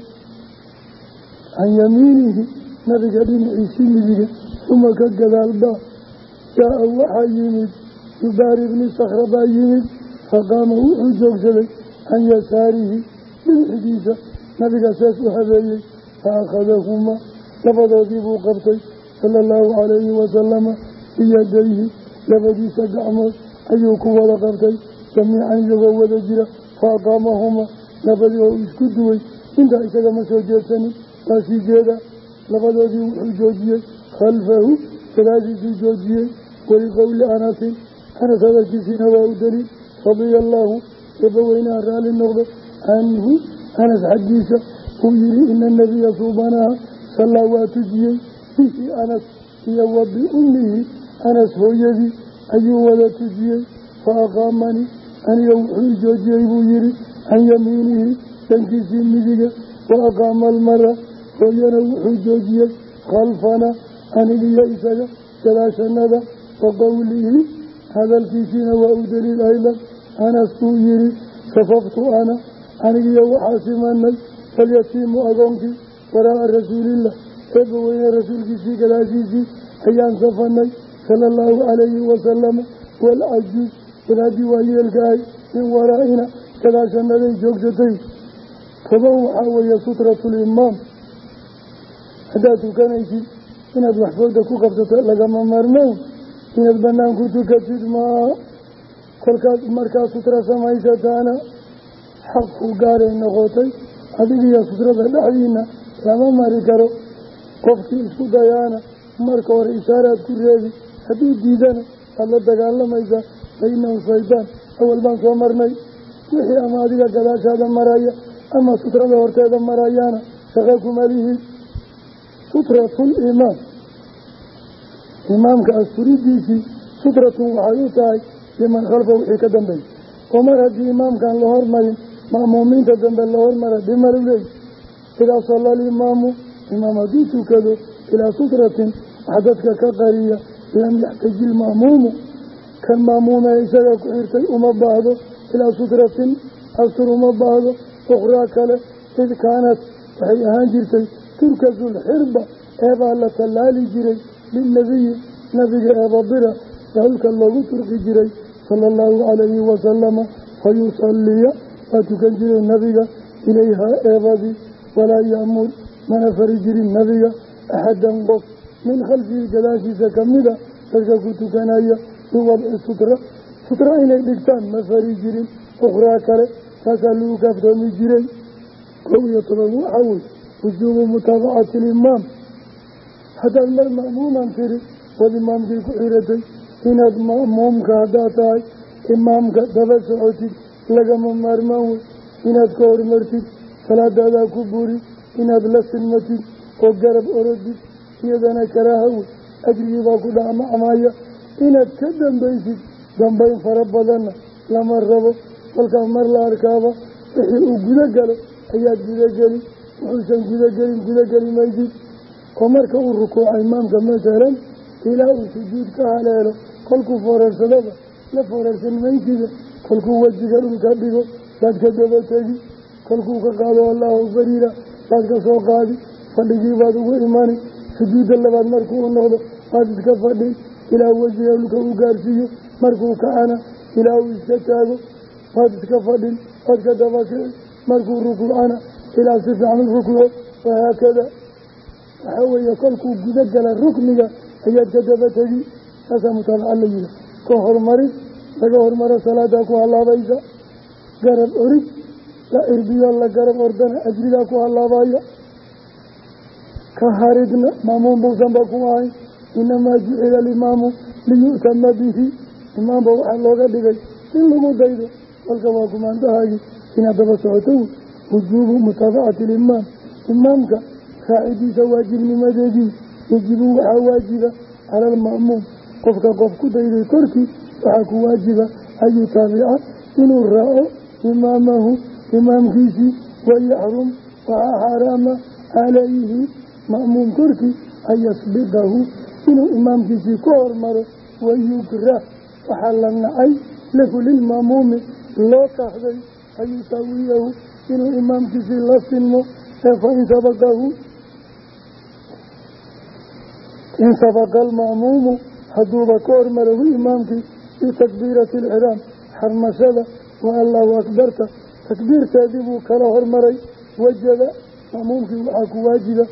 can yamiinihi nabiga dhinaciisii midiga uma ka gadaalbaa jaa-a waxaa yimid jubaari bni sakra baa yimid faqaama wuxuu joogsaday can yasaarihi dhinacigiisa nabiga sees u habeeyey. Fa akhadahumaa labadoodii buu qabtay sala allahu calayhi wasalama biyadayhi labadiisa gacmood ayuu ku wada qabtay. Jamiican iyagoo wada jira fa aqaamahumaa labadii oo isku duway. Intaa isaga ma soo jeedsanin waa sii jeeda. Labadoodii wuxuu joojiyey khalfahu gadaashiisuu joojiyey. Waliqowli anasin anas hadalkiisiina waa u daliil radia allaahu eebbaweynaha raalli noqdo canhu anas xaggiisa uu yihi ina nabiya suubanaha sallaa waa tujiyey bihi anas iyo wa biummihi anas hooyadii ayuu wada tujiyey. Fa aqaamanii aniga wuxuu joojiyey buu yihi can yamiinihi dhankiisii midiga. Wa aqaama almara hooyana wuxuu joojiyey. Khalfana anigiyo isaga gadaashanada wa hadalkiisiina waa u daliil aydan anas uu yihi safaftu ana anigiyo waxaa simanay falyatiimu agoonkii waraa'a rasuulillah. Eebba weyne rasuulkiisii gadaashiisii ayaan safanay sala allahu calayhi wasalama waalcajuuz wadaadii waa yeelkahay min waraa'ina gadaashanaday joogsatay toban waxaa weeye sutratulimaam haddaad tukanaysid inaad waxfooda ku qabsato lagama maarmoon inaad bannaan ku tukatid maa kolkaad markaa sutra samaysataana xaq ku gaaray noqotay. Adigiyo sutrada dhexdiina lama mari karo. Qofkii isku dayaana marka hore ishaaraad ku reebi. Hadduu diidana waad la dagaalamaysaa fa inahu shaydaan awal baan soo marnay. Wixii ama adiga gadaashaada maraya ama sutrada horteeda marayaana shaqo kuma lihid sutratul imaam imaamka asturidiisii sutratun waxay u tahay liman khalfa wixii ka dambeeya oo mar haddii imaamkaan la hormarin ma'muumiinta dambe la hormara dhimalu leey. Idaa salla alimaamu imaam hadduu tukado ilaa sutratin wax dadka ka qariya lam yaxtaji ilma'muumu kan ma'muumee isaga ku xirtay uma baahdo ilaa sutratin astur uma baahdo ukhraa kale id kaanat waxay ahaan la tallaali jiray lilnabiyi nabiga eebabira sahulka loogu turqi jiray sala allahu calayhi wasalama fayusaliya waa tukan jiray nabiga ilayhaa eebadii walaa ya'mur mana fari jirin nabiga axadan qof min khalfihi gadaashiisa kamida dadka ku tukanaya biwadci sutra sutra inay dhigtaan ma fari jirin ukhraa kale taasaa lagu kaaftoomi jiray kow haddaad mar ma'muuman tiri wad imaamkii ku xiratay inaad ma'muumka haddaad tahay imaamka daba socotid lagama maarmaan wey inaad ka hormartid salaadaadaa ku buri inaad la silmatid oo garab orodid iyadana karaaha wey ajrigii baa ku dhacmacmaya inaad ka dambaysid dambayn fara badanna lama rabo kolkaa mar la arkaaba wixii uu gudo galo ayaad gudogeli wuxuusan gudogelin gudogeli maysid oo marka uu rukuuca imaamka masalan ilaa uu sujuud ka haleelo kolkuu foorarsadaba la foorarsan maysida kolkuu wejiga dhulka dhigo baad ka daba tegi kolkuu ka qaado allahu akbariira baad ka soo qaadi fadhigii baad ugu imani sujuudda labaad markuu u noqdo baad iska fadhin ilaa wejiga dhulka uu gaarsiiyo markuu kacana ilaa uu iska taago waad iska fadhin waad ka markuu rukuucana ilaa si fiican u rukuuco wahaakada waxaa weeye kolkuu gudo gala rukniga ayaad ka daba tegi saasaa mutaabaca la yiha ka horumarid laga hormaro salaadaa ku hallaabaysa garab orid la irbiyo la garab ordana ajrigaa ku hallaabaya ka haridna maamuun buusanba ku ahay. Inamaa jucila alimaamu liyu'tama bihi. Imaamba waxaa looga dhigay in lagu daydo. Kolka waa kumaandahaagii inaad daba socoto wujuubu mutaabacati alimaam imaamka raacidiisa waajibnimadeedii yajibu waxaa waajiba cala alma'muum qofka qof ku dayday korkii waxaa ku waajiba an yutaabica inuu raaco imaamahu imaamkiisii wayaxrum waxaa xaaraama calayhi. Ma'muum korkii an yasbiqahu inuu imaamkiisii ka hormaro wayukrah waxaa la nacay lahu lilma'muumi loo kahday an yusaawiyahu inuu imaamkiisii la sinmo ee fain sabaqahu in sabaqa alma'muumu hadduuba ka hormaro hu imaamkii bitakbiirati alciraam xarmashada wa allahu akbarta takbiirteedii buu kala hormaray wajaba ma'muumkii waxaa ku waajiba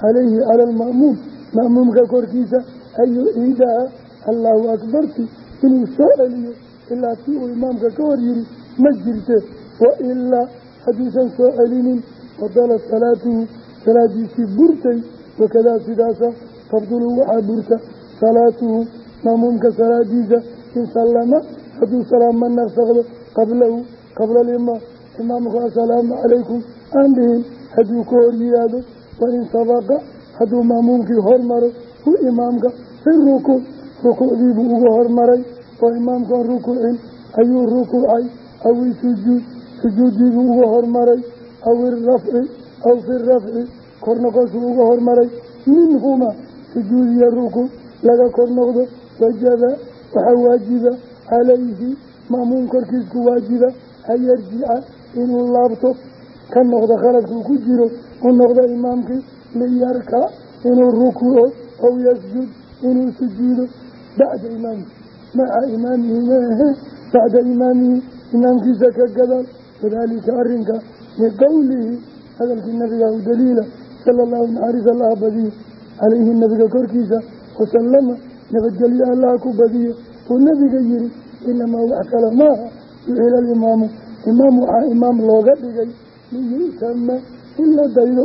calayhi cala alma'muum ma'muumka korkiisa an yuciidaha allahu akbarti inuu soo celiyo ilaa tii uu imaamka ka hor yiri ma jirte wa ilaa hadduusan soo celinin fadala salaatuhu salaadiisii tabdulu waxaa burta salaatuhu maamuumka salaadiisa in sallama hadduu salaama naqsaqdo qablahu qabla alimaam imaamku assalaamu calaykum aan dhihin hadduu ka hor yihaahdo wa in sabaqa hadduu maamuumkii hormaro hu imaamka fi rukuuc rukuucdiibuu ugu hormaray oo imaamkan rukuucin ayuu rukuucay aw isujuud sujuuddiibuu uga hormaray aw irafci aw fi rafci kor noqoshuu uga hormaray minhuma sujuud iyo rukuuc laga kor noqdo wajaba waxaa waajiba calayhi ma'muum korkiisku waajiba an yarjica inuu laabto ka noqdo khaladkuu ku jiro u noqdo imaamkii liyarka inuu rukuuco aw yasjud inuu sujuudo bacda imaamihi maca imaamihi maahe bacda imaamihi imaamkiisa ka gadaal. Wadaalika arrinka liqowlihi hadalkii nabiga u daliila sala calayhi nabiga korkiisa wasalama nabadgelyo allaha ku badiyo. Uu nebiga yihi inamaa wax kale maaha yuxila alimaamu imaam waxaa imaam looga dhigay liyutama in la daydo.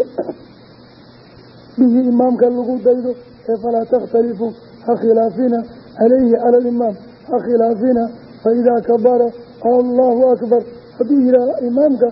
Bihi imaamka lagu daydo ee falaa takhtalifuu ha khilaafina. Calayhi cala alimaam ha khilaafina. Faidaa kabara allahu akbar. Hadduu yidhaaha imaamka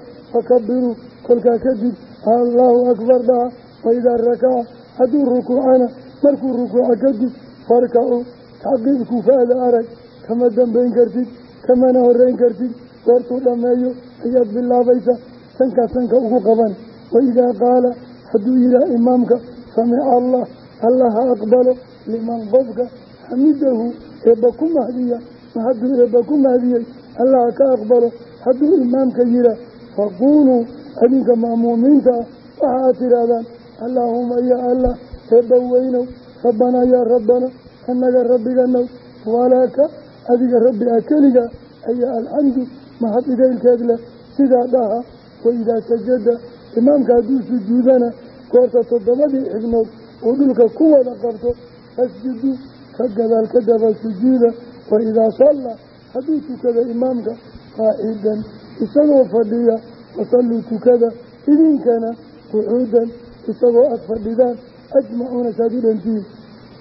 hadduu rukuucana markuu rukuuca kadib farkacuu tacqiib kufaada arag kama dambayn kartid kamana horeyn kartid goortuu dhammeeyo ayaad bilaabaysa sankaa sanka ugu qaban. Waidaa qaala hadduu yidhaha imaamka samica allah allah ha aqbalo liman qofka xamidahu eebba ku mahdiya ma hadduu eebba ku mahdiyey allah ha ka aqbalo. Hadduu imaamka yihaa faquuluu adinka ma'muumiinta ah waxa aad tidhaahdaan allaahuma yaa allah eebba weynow rabbanaa yaa rabbana annaga rabbiganow walaaka adiga rabbi ah keliga ayaa alxamdu mahad idaylkeed leh sidaa dhaha waidaa sajada imaamka hadduu sujuudana goorta toddobadii xibnood uu dhulka ku wada qabto fasjudu ka gadaal ka daba sujuuda waidaa salla hadduu tukada imaamka qaacidan isagoo fadhiya fasalluu tukada idinkana qucuudan isagoo aada fadhidaan ajmacuuna saad u dhantihiin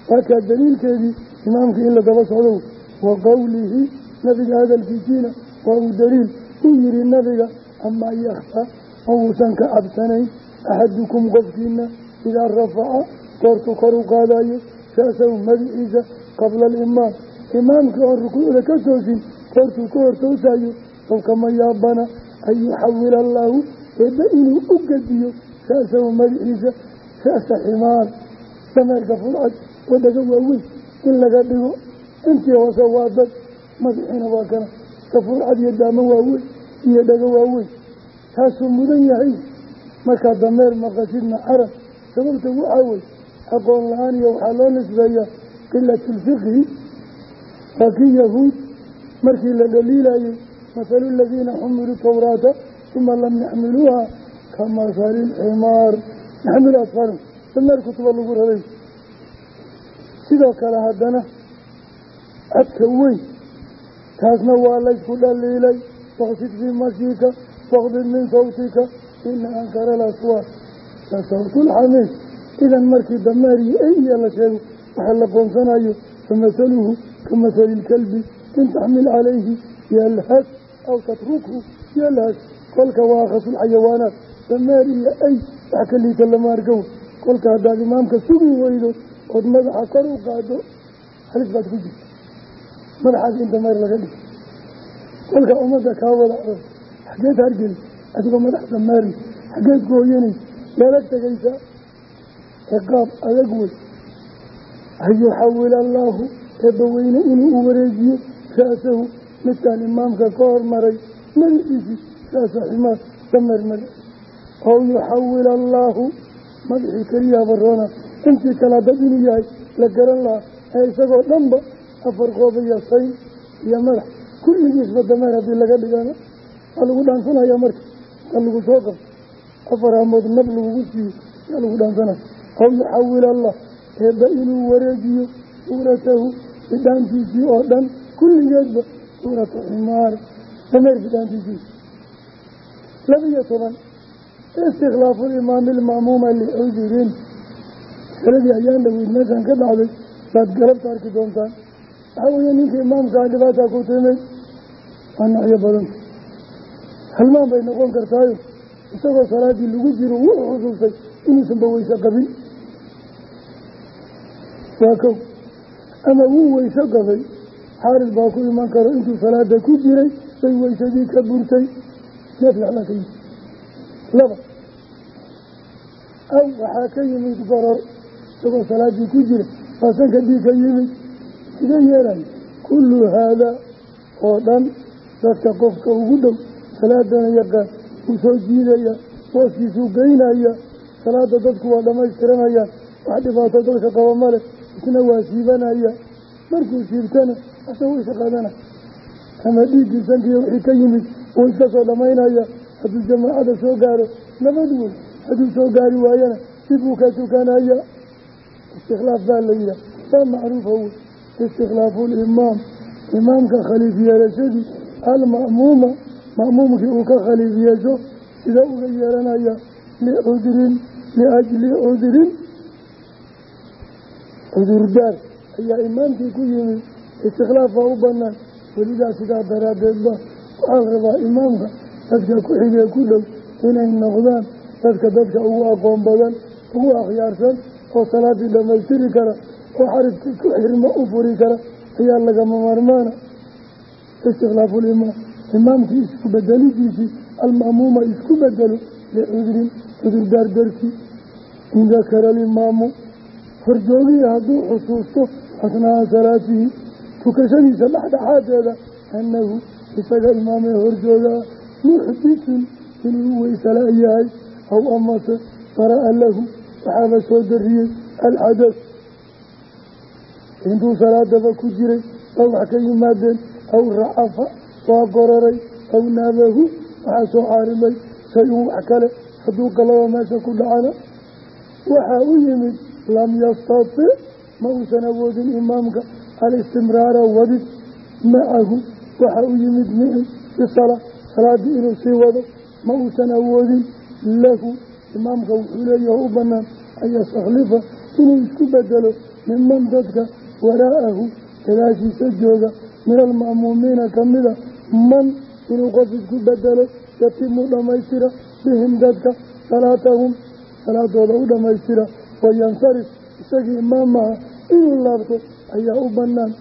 waakaa daliilkeedii imaamka in la daba socdo wa qowlihi nabiga hadalkiisiina waa uu daliil. Uu yihi nabiga amaa yakhfa ma uusan ka cabsanayn axadukum qofkiina idaa rafaca goortuu kor u qaadayo shaasahu madaxiisa qabla alimaam imaamkii oon rukuucda ka toosin goortuu ka hortoosayo ow kama yaabana an yuxawila allaahu eebbe inuu u gediyo shaasahu madaxiisa sha'sa ximaar dameerka furcad oo dhaga waaweyn in laga dhigo intii hoose waa dad madaxiina waa kana ka furcad iyo daamo waaweyn iyo dhaga waaweyn taasuu mudan yahay markaa dameer maqasidna carab sababta waxaa wey aqoon la'aan iyo waxaa loo nisbeeyaa qilatulfiqhi waa kii yahuud markii la dhaliilayey mahalu aladiina xumiluu tawraata uma lam yaxmiluuha ka masali lximaar yaxmilu asfaran dameer kutuba lagu rabay. Sidoo kale haddana cadka weyn taasna waa laysku dhaliilay. Waqsid fii mashika waqdid min sawtika. Ina ankara alaswaar la sawtulxamiid idan markii dameer iyo eyya la sheego waxaa la qoonsanayo famasaluhu ka masali ilkalbi in taxmil calayhi yalhas aw tatrukhu yalhas kolka waa akhasulxayawaanaat dameer iyo ey wax ka liita lama argow kolka haddaad imaamka sugi weydo ood madaxa kor u qaado halis baad ku jirta. Madaxaas in dameer laga dhigo kolka ummadda kaa wada adag xageed hargeli adigoo madax dameeri xageed gooyanaysa yala tegaysaa ciqaab adag wey. An allaahu eebbaweyne inuu u wareejiyo ra'sahu midkaan imaamka ka hormaray madaxiisii ra'sa ximaar dameer madax oo yuxawil allaahu madaxii keliyaa baroona intii kala dad inuu yahay la garan lahaa ee isagoo dhanba afar qoob iyo sayn iyo madax kulligiisba dameer haddii laga dhigana waa lagu dhaansanaya marka waa lagu soo qabto afar hamood nab lagugu siiyo yaa lagu dhaansanaya aw yuxawil allah eebba inuu wareejiyo suuratahu bidhaantiisii oo dhan kulligeedba suurata ximaar dameer bidhaantiisii labiyo toban istikhlaafu limaami ilma'muuma licudurin masaladii ayaan dhaweyd meeshaan ka dhacday baad galabta arki doontaan. Waxaa weeye ninka imaamkaa dhibaataa ku timid waa nocyo badanta halmaan bay noqon kartaayo. Isagoo salaaddii lagu jiro wuxuu xusuustay inuusanba weyse qabin. Waa kow. Ama wuu weyse qabay. Xaaris baa ku iman karo intuu salaada ku jiray bay weysadii ka burtay laba. Aw waxaa ka yimid goror isagoo salaadii ku jira baasanka dhiig ka yimid sidee yeelaya kullu haadaa oo dhan dadka qofka ugu dhow salaadana yaqaan wuu soo jiidaya booskiisuu geynaya salaada dadku waa dhammaystiranayaan wax dhibaato dadka qaba male isna waa siibanaya. Markuu siibtana asagoo isa ama dhiiggii sankiiyo wixii ka yimid uu iska soo dhammaynaya hadduu jamaacada soo gaaro nabad wey hadduu soo gaari waayana dib uu ka tukanaya. Istikhlaaf baa la yidhaah waa macruufa wey istikhlaafu limaam imaamka khaliif yeelashadii alma'muuma ma'muumkii uu ka khaliif yeesho sida uga yeelanaya licudrin liajli cudrin cudurdaar ayaa imaamkii ku yimid istikhlaafa u banaan welidaa sidaa daraaddeed ba waxaa rabaa imaamka dadka ku xigee ku dhow inay noqdaan dadka dadka ugu aqoon badan ugu akhyaarsan oo salaadii dhammaystiri kara oo xarifkii ku xirmo u furi kara ayaa lagama maarmaana istikhlaafulimaam imaamkii isku bedelidiisii alma'muuma isku bedelo licudrin cudurdaar darkii in dakara alimaamu horjoogihii hadduu xusuusto asnaa'a salaatihi tukashadiisa dhexdhexaadeeda annahu isaga imaamee horjoogaa muxdisun inuu weysala yahay aw amase fara'a lahu waxaaba soo dariyey alxadas intuu salaadaba ku jiray oo wax ka yimaadeen aw racafa waa gororay aw naabahu waxaa soo caarimay shay-un wax kale hadduu qalaba meesha ku dhacana waxaa u yimid lam yastatic ma uusan awoodin imaamka alistimraara wadid macahu waxaa u yimid mici fi salaa salaaddii inuu sii wado ma uusan awoodin. Lahu imaamka wuxuu leeyahay u bannaan an yastakhlifa inuu isku bedelo miman dadka waraa'ahu gadaashiisa jooga. Min alma'muumiina ka mida man inuu qof isku bedelo yatimu dhammaystira bihim dadka salaatahum salaadooda u dhammaystira wayansarif isagii imaamaha inuu laabto ayaa u bannaan.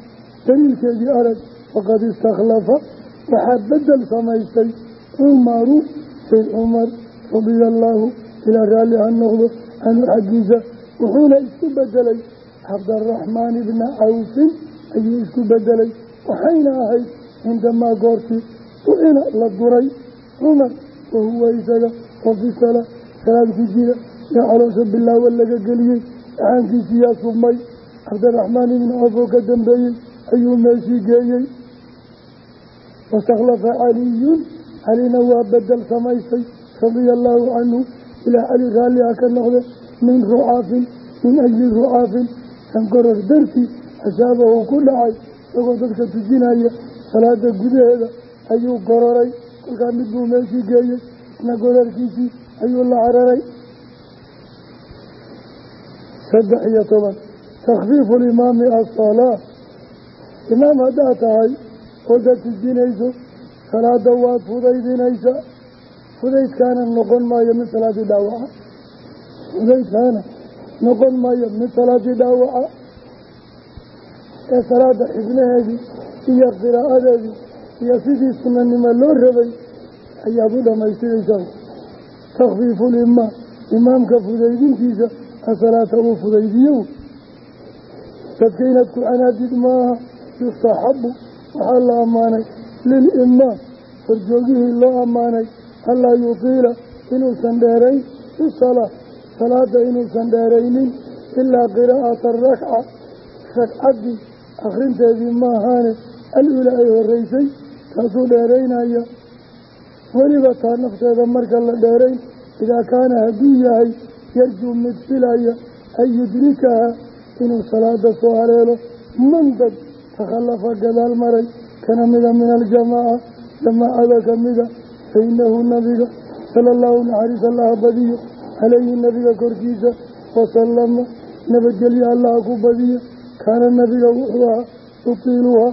Daliilkeedii arag faqad istakhlafa waxaa bedel samaystay cumaru sayd cumar radia allaahu ilaa raalli ha noqdo canhu xaggiisa wuxuuna isku bedelay cabdaraxmaan ibna cawfin ayuu isku bedelay waxayna ahayd cindamaa goortii ducina la duray cumar wahuwa isaga oo fi salaa salaad ku jira ee caloosha bilaawo laga geliyey dhaxaankiisiyaa submay cabdiraxmaan ibni cawf oo ka dambeeyey ayuu meeshii geeyey wastakhlafa caliyun calina waa bedel samaystay radia allaahu canhu ilaa cali raalliha ka noqde min rucaafin min ajli rucaafin sankoror dartii ashaabahu ku dhacay isagoo dadka tujinaya salaada gudaheeda ayuu gororay kolkaa mid buu meeshii geeyey isna gorarkiisii ayuu la cararay saddex iyo toban takhfiifu limaami asalaa imaam haddaad tahay oo dad tujinayso salaada waad fudaydinaysa fudaydkaana noqon maayo mid salaadii dhaawaca fudaydkaana noqon maayo mid salaadii dhaawaca. Ee salaada xibnaheedii iyo qiraa'adeedii iyo sidii sunanimo loo rabay ayaad u dhammaystiraysaa. Takhfiifu limaam imaamka fudaydintiisa asalaata uu fudaydiyo dadka inaad ku canaadid maaha yustaxabu waxaa la ammaanay lilimaam horjoogihii loo ammaanay allaa yutiila inuusan dheerayn fi salaa salaada inuusan dheeraynin ilaa qiraa'ata arakca ragcaddii akhrinteedii maahaane al-ula ay horeysay taasuu dheeraynaya. Weliba taa nafteeda marka la dheerayn idaa kaana hadduu yahay yarjuu mid filaya an yudrikaha inuu salaada soo haleelo mandad takhallafa gadaal maray kana mida min aljamaaca jamaacada ka mida fa inahu nabiga sala allahu naxariis allaha badiyo calayhi nabiga korkiisa wasalama nabadgelyo allaha ku badiya kaana nabiga wuxuu ahaa yutiiluha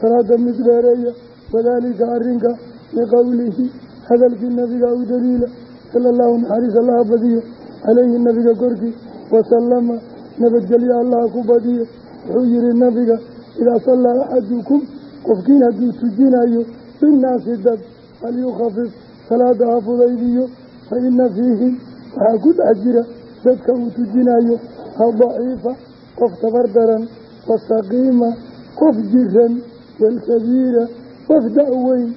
salaada mid dheereeya wadaalika arrinka liqowlihi hadalkii nabiga u daliila sala allahu naxariis allaha badiyo calayhi nabiga korkii wasalama nabadgelyo allaha ku badiyo wuxuu yihi nabiga idaa sallaa axadukum qofkiin hadduu tujinayo binnaasi dad falyukhafif salaada ha fudaydiyo fa ina fiihim waxaa ku dhex jira dadka uu tujinayo adaciifa qof tabar daran wasaqiima qof jiran waalkabiira qof da-weyn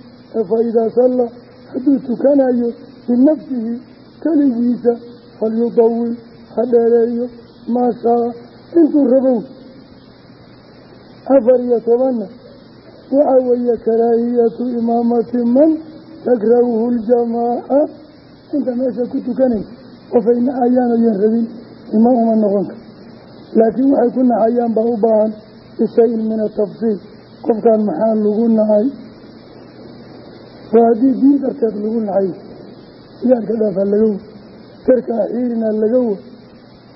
fa idaa salla hadduu tukanayo binafsihi keligiisa falyudawil ha dheereeyo maa intuu rabow afar iyo tobanna waxaa weeye karaahiyatu imaamati man takrahuhu ljamaaca inta meesha ku tukanaysa qofay nacayaan oyan rabin imaam uma noqon karo. Laakiin waxay ku nacayaan baa u baahan bishayin min atafsiil qofkan maxaa lagu nacay? Waa haddii diin darteed lagu nacay sigaarka dhaafaa laga wa darka axiirina laga wa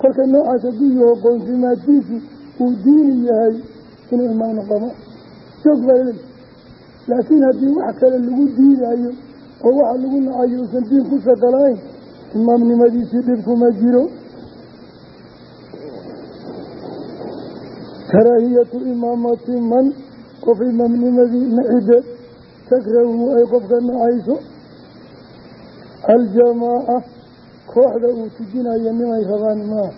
kolka noocaas hadduu yaho qoonsimaadkiisu uu diini yahay inuu imaam noqomo joog baa lel laakiin haddii wax kale lagu diidaayo oo waxa lagu nacayo uusan diin ku shaqo lahayn imaamnimadiisii dhibkuma jiro. Karaahiyatu imaamati man qof imaamnimadii nacide takrahu ay qofka nacayso. Aljamaaca kooxda uu tujinayo nimay rabaan maa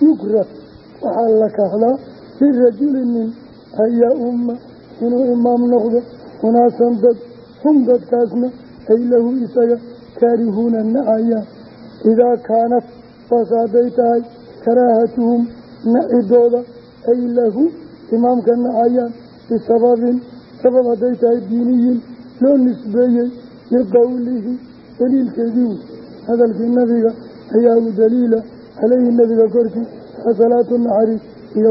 yukrah waxaa la kahdaa lirajuli nin haya umma inuu imaam noqdo unaasan dad hum dadkaasna ay lahu isaga kaarihuuna nacayaan idaa kaanat baas hadday tahay karaahatuhum nacidooda ay lahu imaamka nacayaan. Bisababin sabab hadday tahay diiniyin loo nisbeeyey liqowlihi daliilkeedii wey hadalkii nabiga ayaa u daliila caleyhi nabiga korkii asalaatu naxariis iyo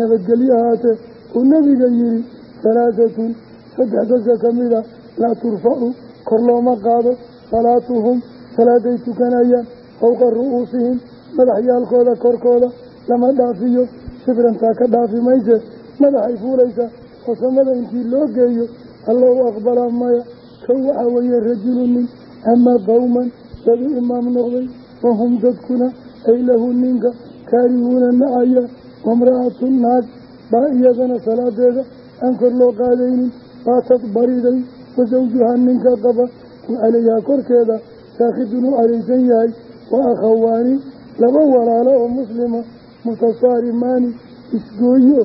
nabadgelyo ahaatee uu nabiga yihi halaatatun saddex dadka ka mida laa turfacu kor looma qaado salaatuhum salaaday tukanayaan fowqa ru'uusihim madaxyaalkooda korkooda lama dhaafiyo shibrantaa ka dhaafi mayse madaxay fuulaysaa oo samada intii loo geeyo alla u aqbalaa maya kow waxaa weeye rajulu nin ama qowman dadu imaam noqday wahum dadkuna ay ninka kaarihuuna nacaya wamra'atu naag baa iyadana salaadeeda aan kor loo qaadaynin baatad bariday wasawjuhaa ninka qaba u calayhaa korkeeda saakhidun u calaysan yahay wa akhawaani laba walaalo oo muslima mutasaarimaani isgooyo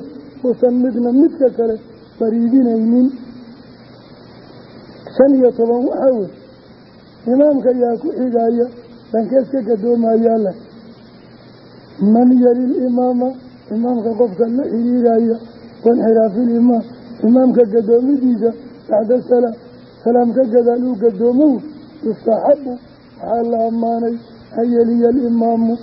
usan midna midka kale bariidinaynin. Shan iyo toban waxaa wey imaamka yaa ku xigaya dhankees ka gadoomayaa leh man yali limaama imaamka qofka la xiriiraya wainxiraafilimaam imaamka gadoomidiisa bacda salaam salaam ka gadaal uu gadoomow yustaxabu waxaa la ammaanay an yeliya alimaamu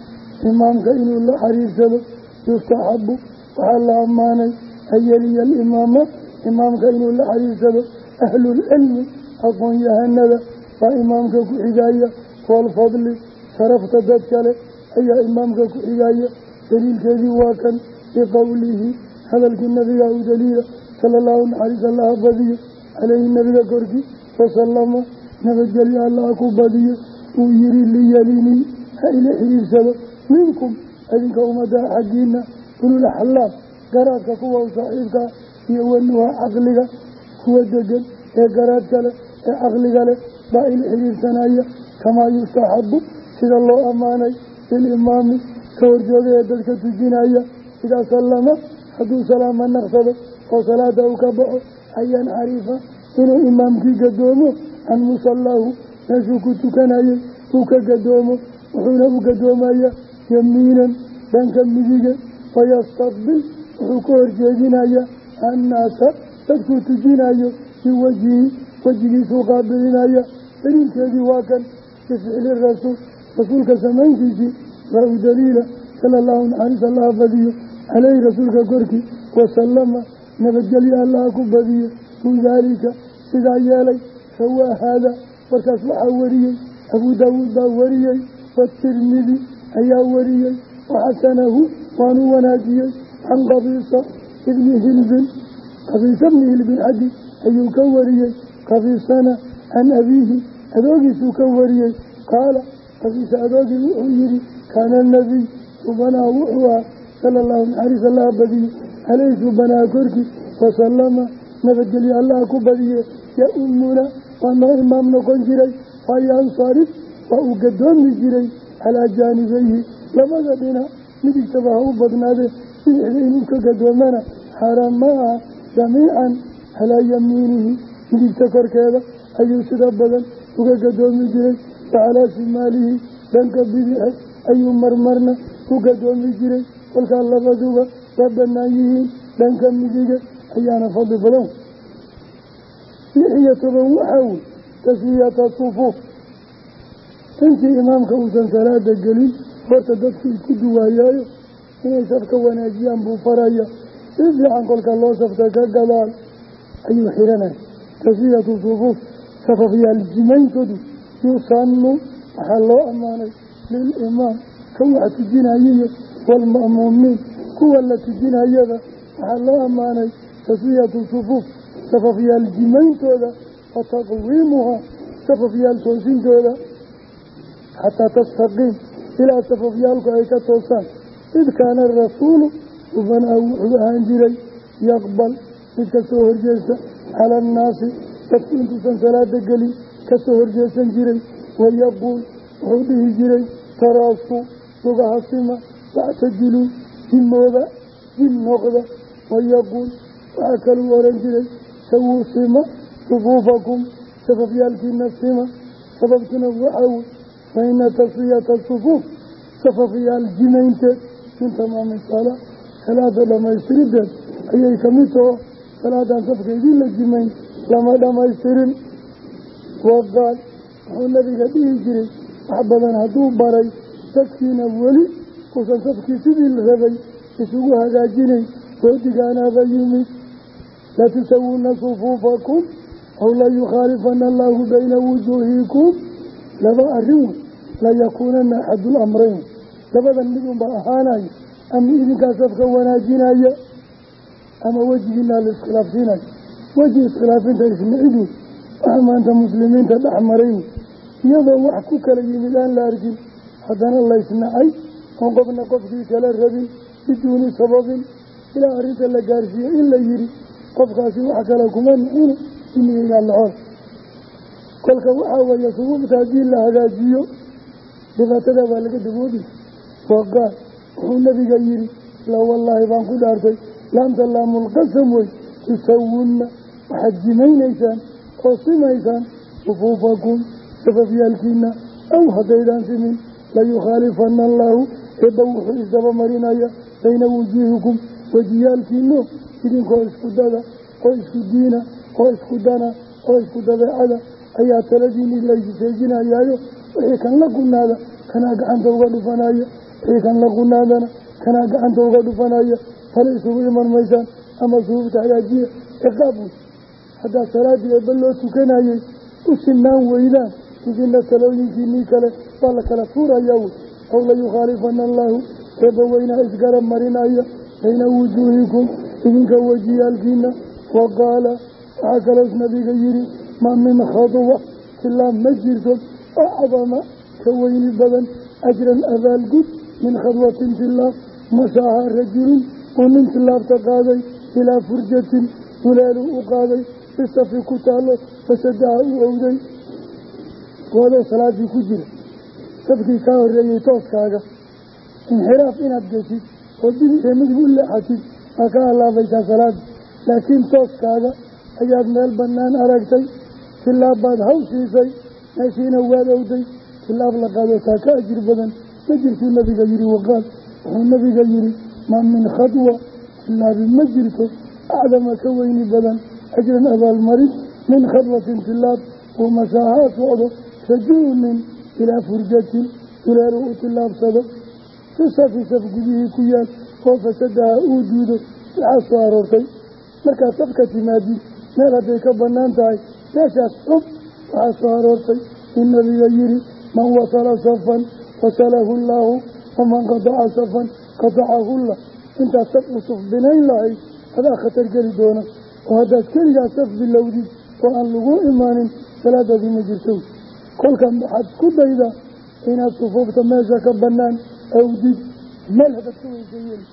imaamka inuu la xiriirsado yustaxabu waxaa la ammaanay an yeliya alimaama imaamka inuu la xiriirsado ahlulcilmi aqoon-yahanada baa imaamka ku xigaya waalfadli sharafta dad kale ayaa imaamka ku xigaya daliilkeedii waa kan biqowlihi hadalkii nabiga u daliila sala allahu naxariis allaha badiyo caleyhi nabiga korkii wasalama nabadgelyo allaha ku badiyo uu yihi liyalinii ha ila xiriirsado minkum idinka ummaddaha xaggiina ululaxlaam garaadka kuwa u saaxiibkaa iyo wanuha caqliga kuwa degan ee garaad kale ee caqliga leh baa ila xiriirsanaya kamaa yustaxabu sida loo ammaanay lilimaami ka horjooga ee dadka tujinaya idaa sallama hadduu salaama naqsado oo salaada uu ka baxo ayaan xariifa inuu imaamkii gadoomo can musallaahu meeshuu ku tukanayay uu ka gadoomo wuxuuna u gadoomaya yamiinan dhanka midige fayastaqbil wuxuu ka horjeedinayaa annaasa dadkuu tujinayo biwajhihi wejigiisuu qaabilinaya daliilkeedii waa kan bificli rasuul rasuulka samayntiisii u daliila sala allahu naxariis allaha badiyo caleyhi rasuulka korkii wasalama nabadgelyo allaha ku badiyo uu daalika sidaa yeelay rawaa haada warkaas waxaa wariyey abuu daawuud baa wariyey watirmidi ayaa wariyey waxasanahu waanu wanaajiyey can qabiisa ibni hilbin qabiisa bni hilbin xaggi ayuu ka wariyey qabiisana can abiihi adoogiisuu ka wariyey qabiisa adoogii wuxuu yihi kaana anabiy subanaa wuxuu ah sala allahu naxariis allaha badiye caleyhi subanaha korkii wasalama nabadgelyo allaha ku badiye ya-umuna waa noo imaam noqon jiray fayansarif waa uu gadoomi jiray calaa jaanibayhi labada dhinac midigtaba ha u badnaadee bidixda inuu ka gadoomana xaaraan ma aha jamiican calaa yamiinihi. Midigta korkeeda ayuu sida badan uga gadoomi jiray wa calaa shimaalihi dhanka bidixe ayuu marmarna u gadoomi jiray kolkaa labaduba waa bannaan yihiin dhanka midiga ayaana fadli badan lix iyo toban waxaa wey taswiyata sufuuf intii imaamka uusan salaada gelin horta dadku isku duwaayaayo inay safka wanaajiyaan buu faraya si fiican kolka loo safta ka gadaal ayuu xiranaya taswiyatu sufuuf yusanu waxaa loo ammaanay lilimaam ka wax tujinayiyo waalma'muumiin kuwa la tujinayada waxaa loo ammaanay taswiyatu sufuuf safafyaal jimayntooda wa taqwiimuhaa safafyaal toosintooda. Xataa tastaqiim ilaa safafyaalku ay ka toosaan id kaana arasuulu subanaa wuxuu ahaan jiray yaqbal mid ka soo horjeesta cala annaasi dadku salaada gelin ka soo horjeesan jiray wayaquul wuxuu dhihi jiray taraasu lugaha sima wactadiluu dimooda dim noqda wayaquul waxaa kaluu oran jiray sawuu sima sufuufakum safafyaalkiina sima sababtuna waxaa wey fa ina tasfiyata sufuuf safafyaal jimaynteed min tamaami salaa salaada dhammaystirideed ayay ka mid taho salaadan safkeydii la jimayn lama dhammaystirin waqaal wuxuu nabiga dhihi jiray wax badan hadduu baray dadkiina weli uusan safkii sidii la rabay isugu hagaajinayn soodigaanaaba yimid. Latusawunna sufuufakum aw layukhaalifana allaahu bayna wujuuhikum. Laba arrin wey layakuunana axadul amrayn labadan mid unbaa ahaanaya ama idinkaa safka wanaajinaya ama wejigiinaa la iskhilaafsiinayo. Weji iskhilaafinta ismicid wey waxa maanta muslimiinta dhex maray. Iyadoo wax ku kala yimid aan la arkin haddana laysnacay oon qofna qofkii kala rabin biduuni sababin ilaa arrinta la gaarsiiyo in la yidhi qofkaasi wax kale kuma nicino inigaygaa lacool kolka waxaa weeye subuubta haddii la hagaajiyo dhibaatada waa laga daboobi waqaal wuxuu nabiga yidhi la baan ku dhaartay laamta laamulqasam wey tusawunna waxaad oo simaysaan sufuufakum safafyaalkiina aw haddaydaan simin layukhaalifana allaahu eebba wuxuu isdaba marinaya bayna wujuuhikum wejiyaalkiino idinkoo isku dada oo isku diina oo isku dana oo isku dabeecada ayaa taladiinii layseejinayaayo wixii kan la gunaada kanaa gacanta uga dhufanaya wixii kan la gunaadana kanaa gacanta uga dhufanaya tale isugu iman maysaan ama suhuubta hagaajiya ciqaab wey haddaa salaadii eebba loo tukanayey u sinaan weydaan idina talooyinkiinii kale waa la kala tuurayaa wey aw layukhaalifana allaahu eebba weynaa isgarab marinaya bayna wujuuhikum. Idinka wejiyaalkiina wa qaala waxaa kaloos nabiga yidhi ma min khadwa tilaab ma jirto acdama ka weyni badan ajran abaalgud min khadwatin tilaab masaaha rajulun uu nin tilaabta qaaday ilaa furjatin hulaalu u qaaday fi safi ku taalo fasadaha u owday waadoo salaadii ku jira. Safkii kaa horreeyey tooskaaga inxiraaf inaad geshid oo bidixii midib u leexatid waa ka allaabaysaa salaada laakiin tooskaaga ayaad meel bannaan aragtay tilaab baad haw siisay meeshiina waad owday tilaab la qaado taa ka ajir badan. Ma jirtuu nabiga yidhi waqaal. Wuxuu nabiga yidhi maa min khadwa tilaabi ma jirto acdama ka weyni badan ajran abaalmarin min khadwatin tilaab uu masaahaa socdo rajulunin ilaa furjatin tulaalu u tilaabsado fi safi saf gudihii ku yaal oo fasadaha uu diido waxaa soo aroortay markaad safka timaadid meel hadday ka bannaan tahay meeshaas xub waxaa soo aroortay in nabiga yidhi man wasala safan wasalahu llaahu waman qadaca safan qadacahu llah intaad saf cusuf binayn lahayd adaa khatar geli doona oo haddaad keligaa saf bilowdid oo aan lagu imaanin salaadaadii ma jirto kolkan waxaad ku daydaa inaad sufuufta meesha ka bannaan awdid meel haddaad ka weyseeyeen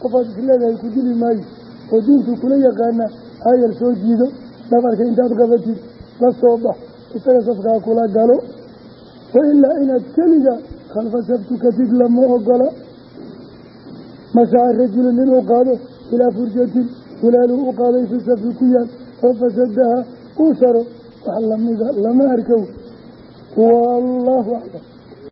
qofaad isleedahay ku dili maayo oo diintuu kula yaqaana hayar soo jiido dhabarka intaad qabatid la soo bax isaga safkaa kula galo wa ilaa inaad keliga khalfa saf tukatid lama ogola mashaca rajulin inuu qaado ilaa furjatin hulaaluu u qaaday fi safi ku yaal oo fasadaha uu saro. Wax lamida lama arkow. Wallaahu aclam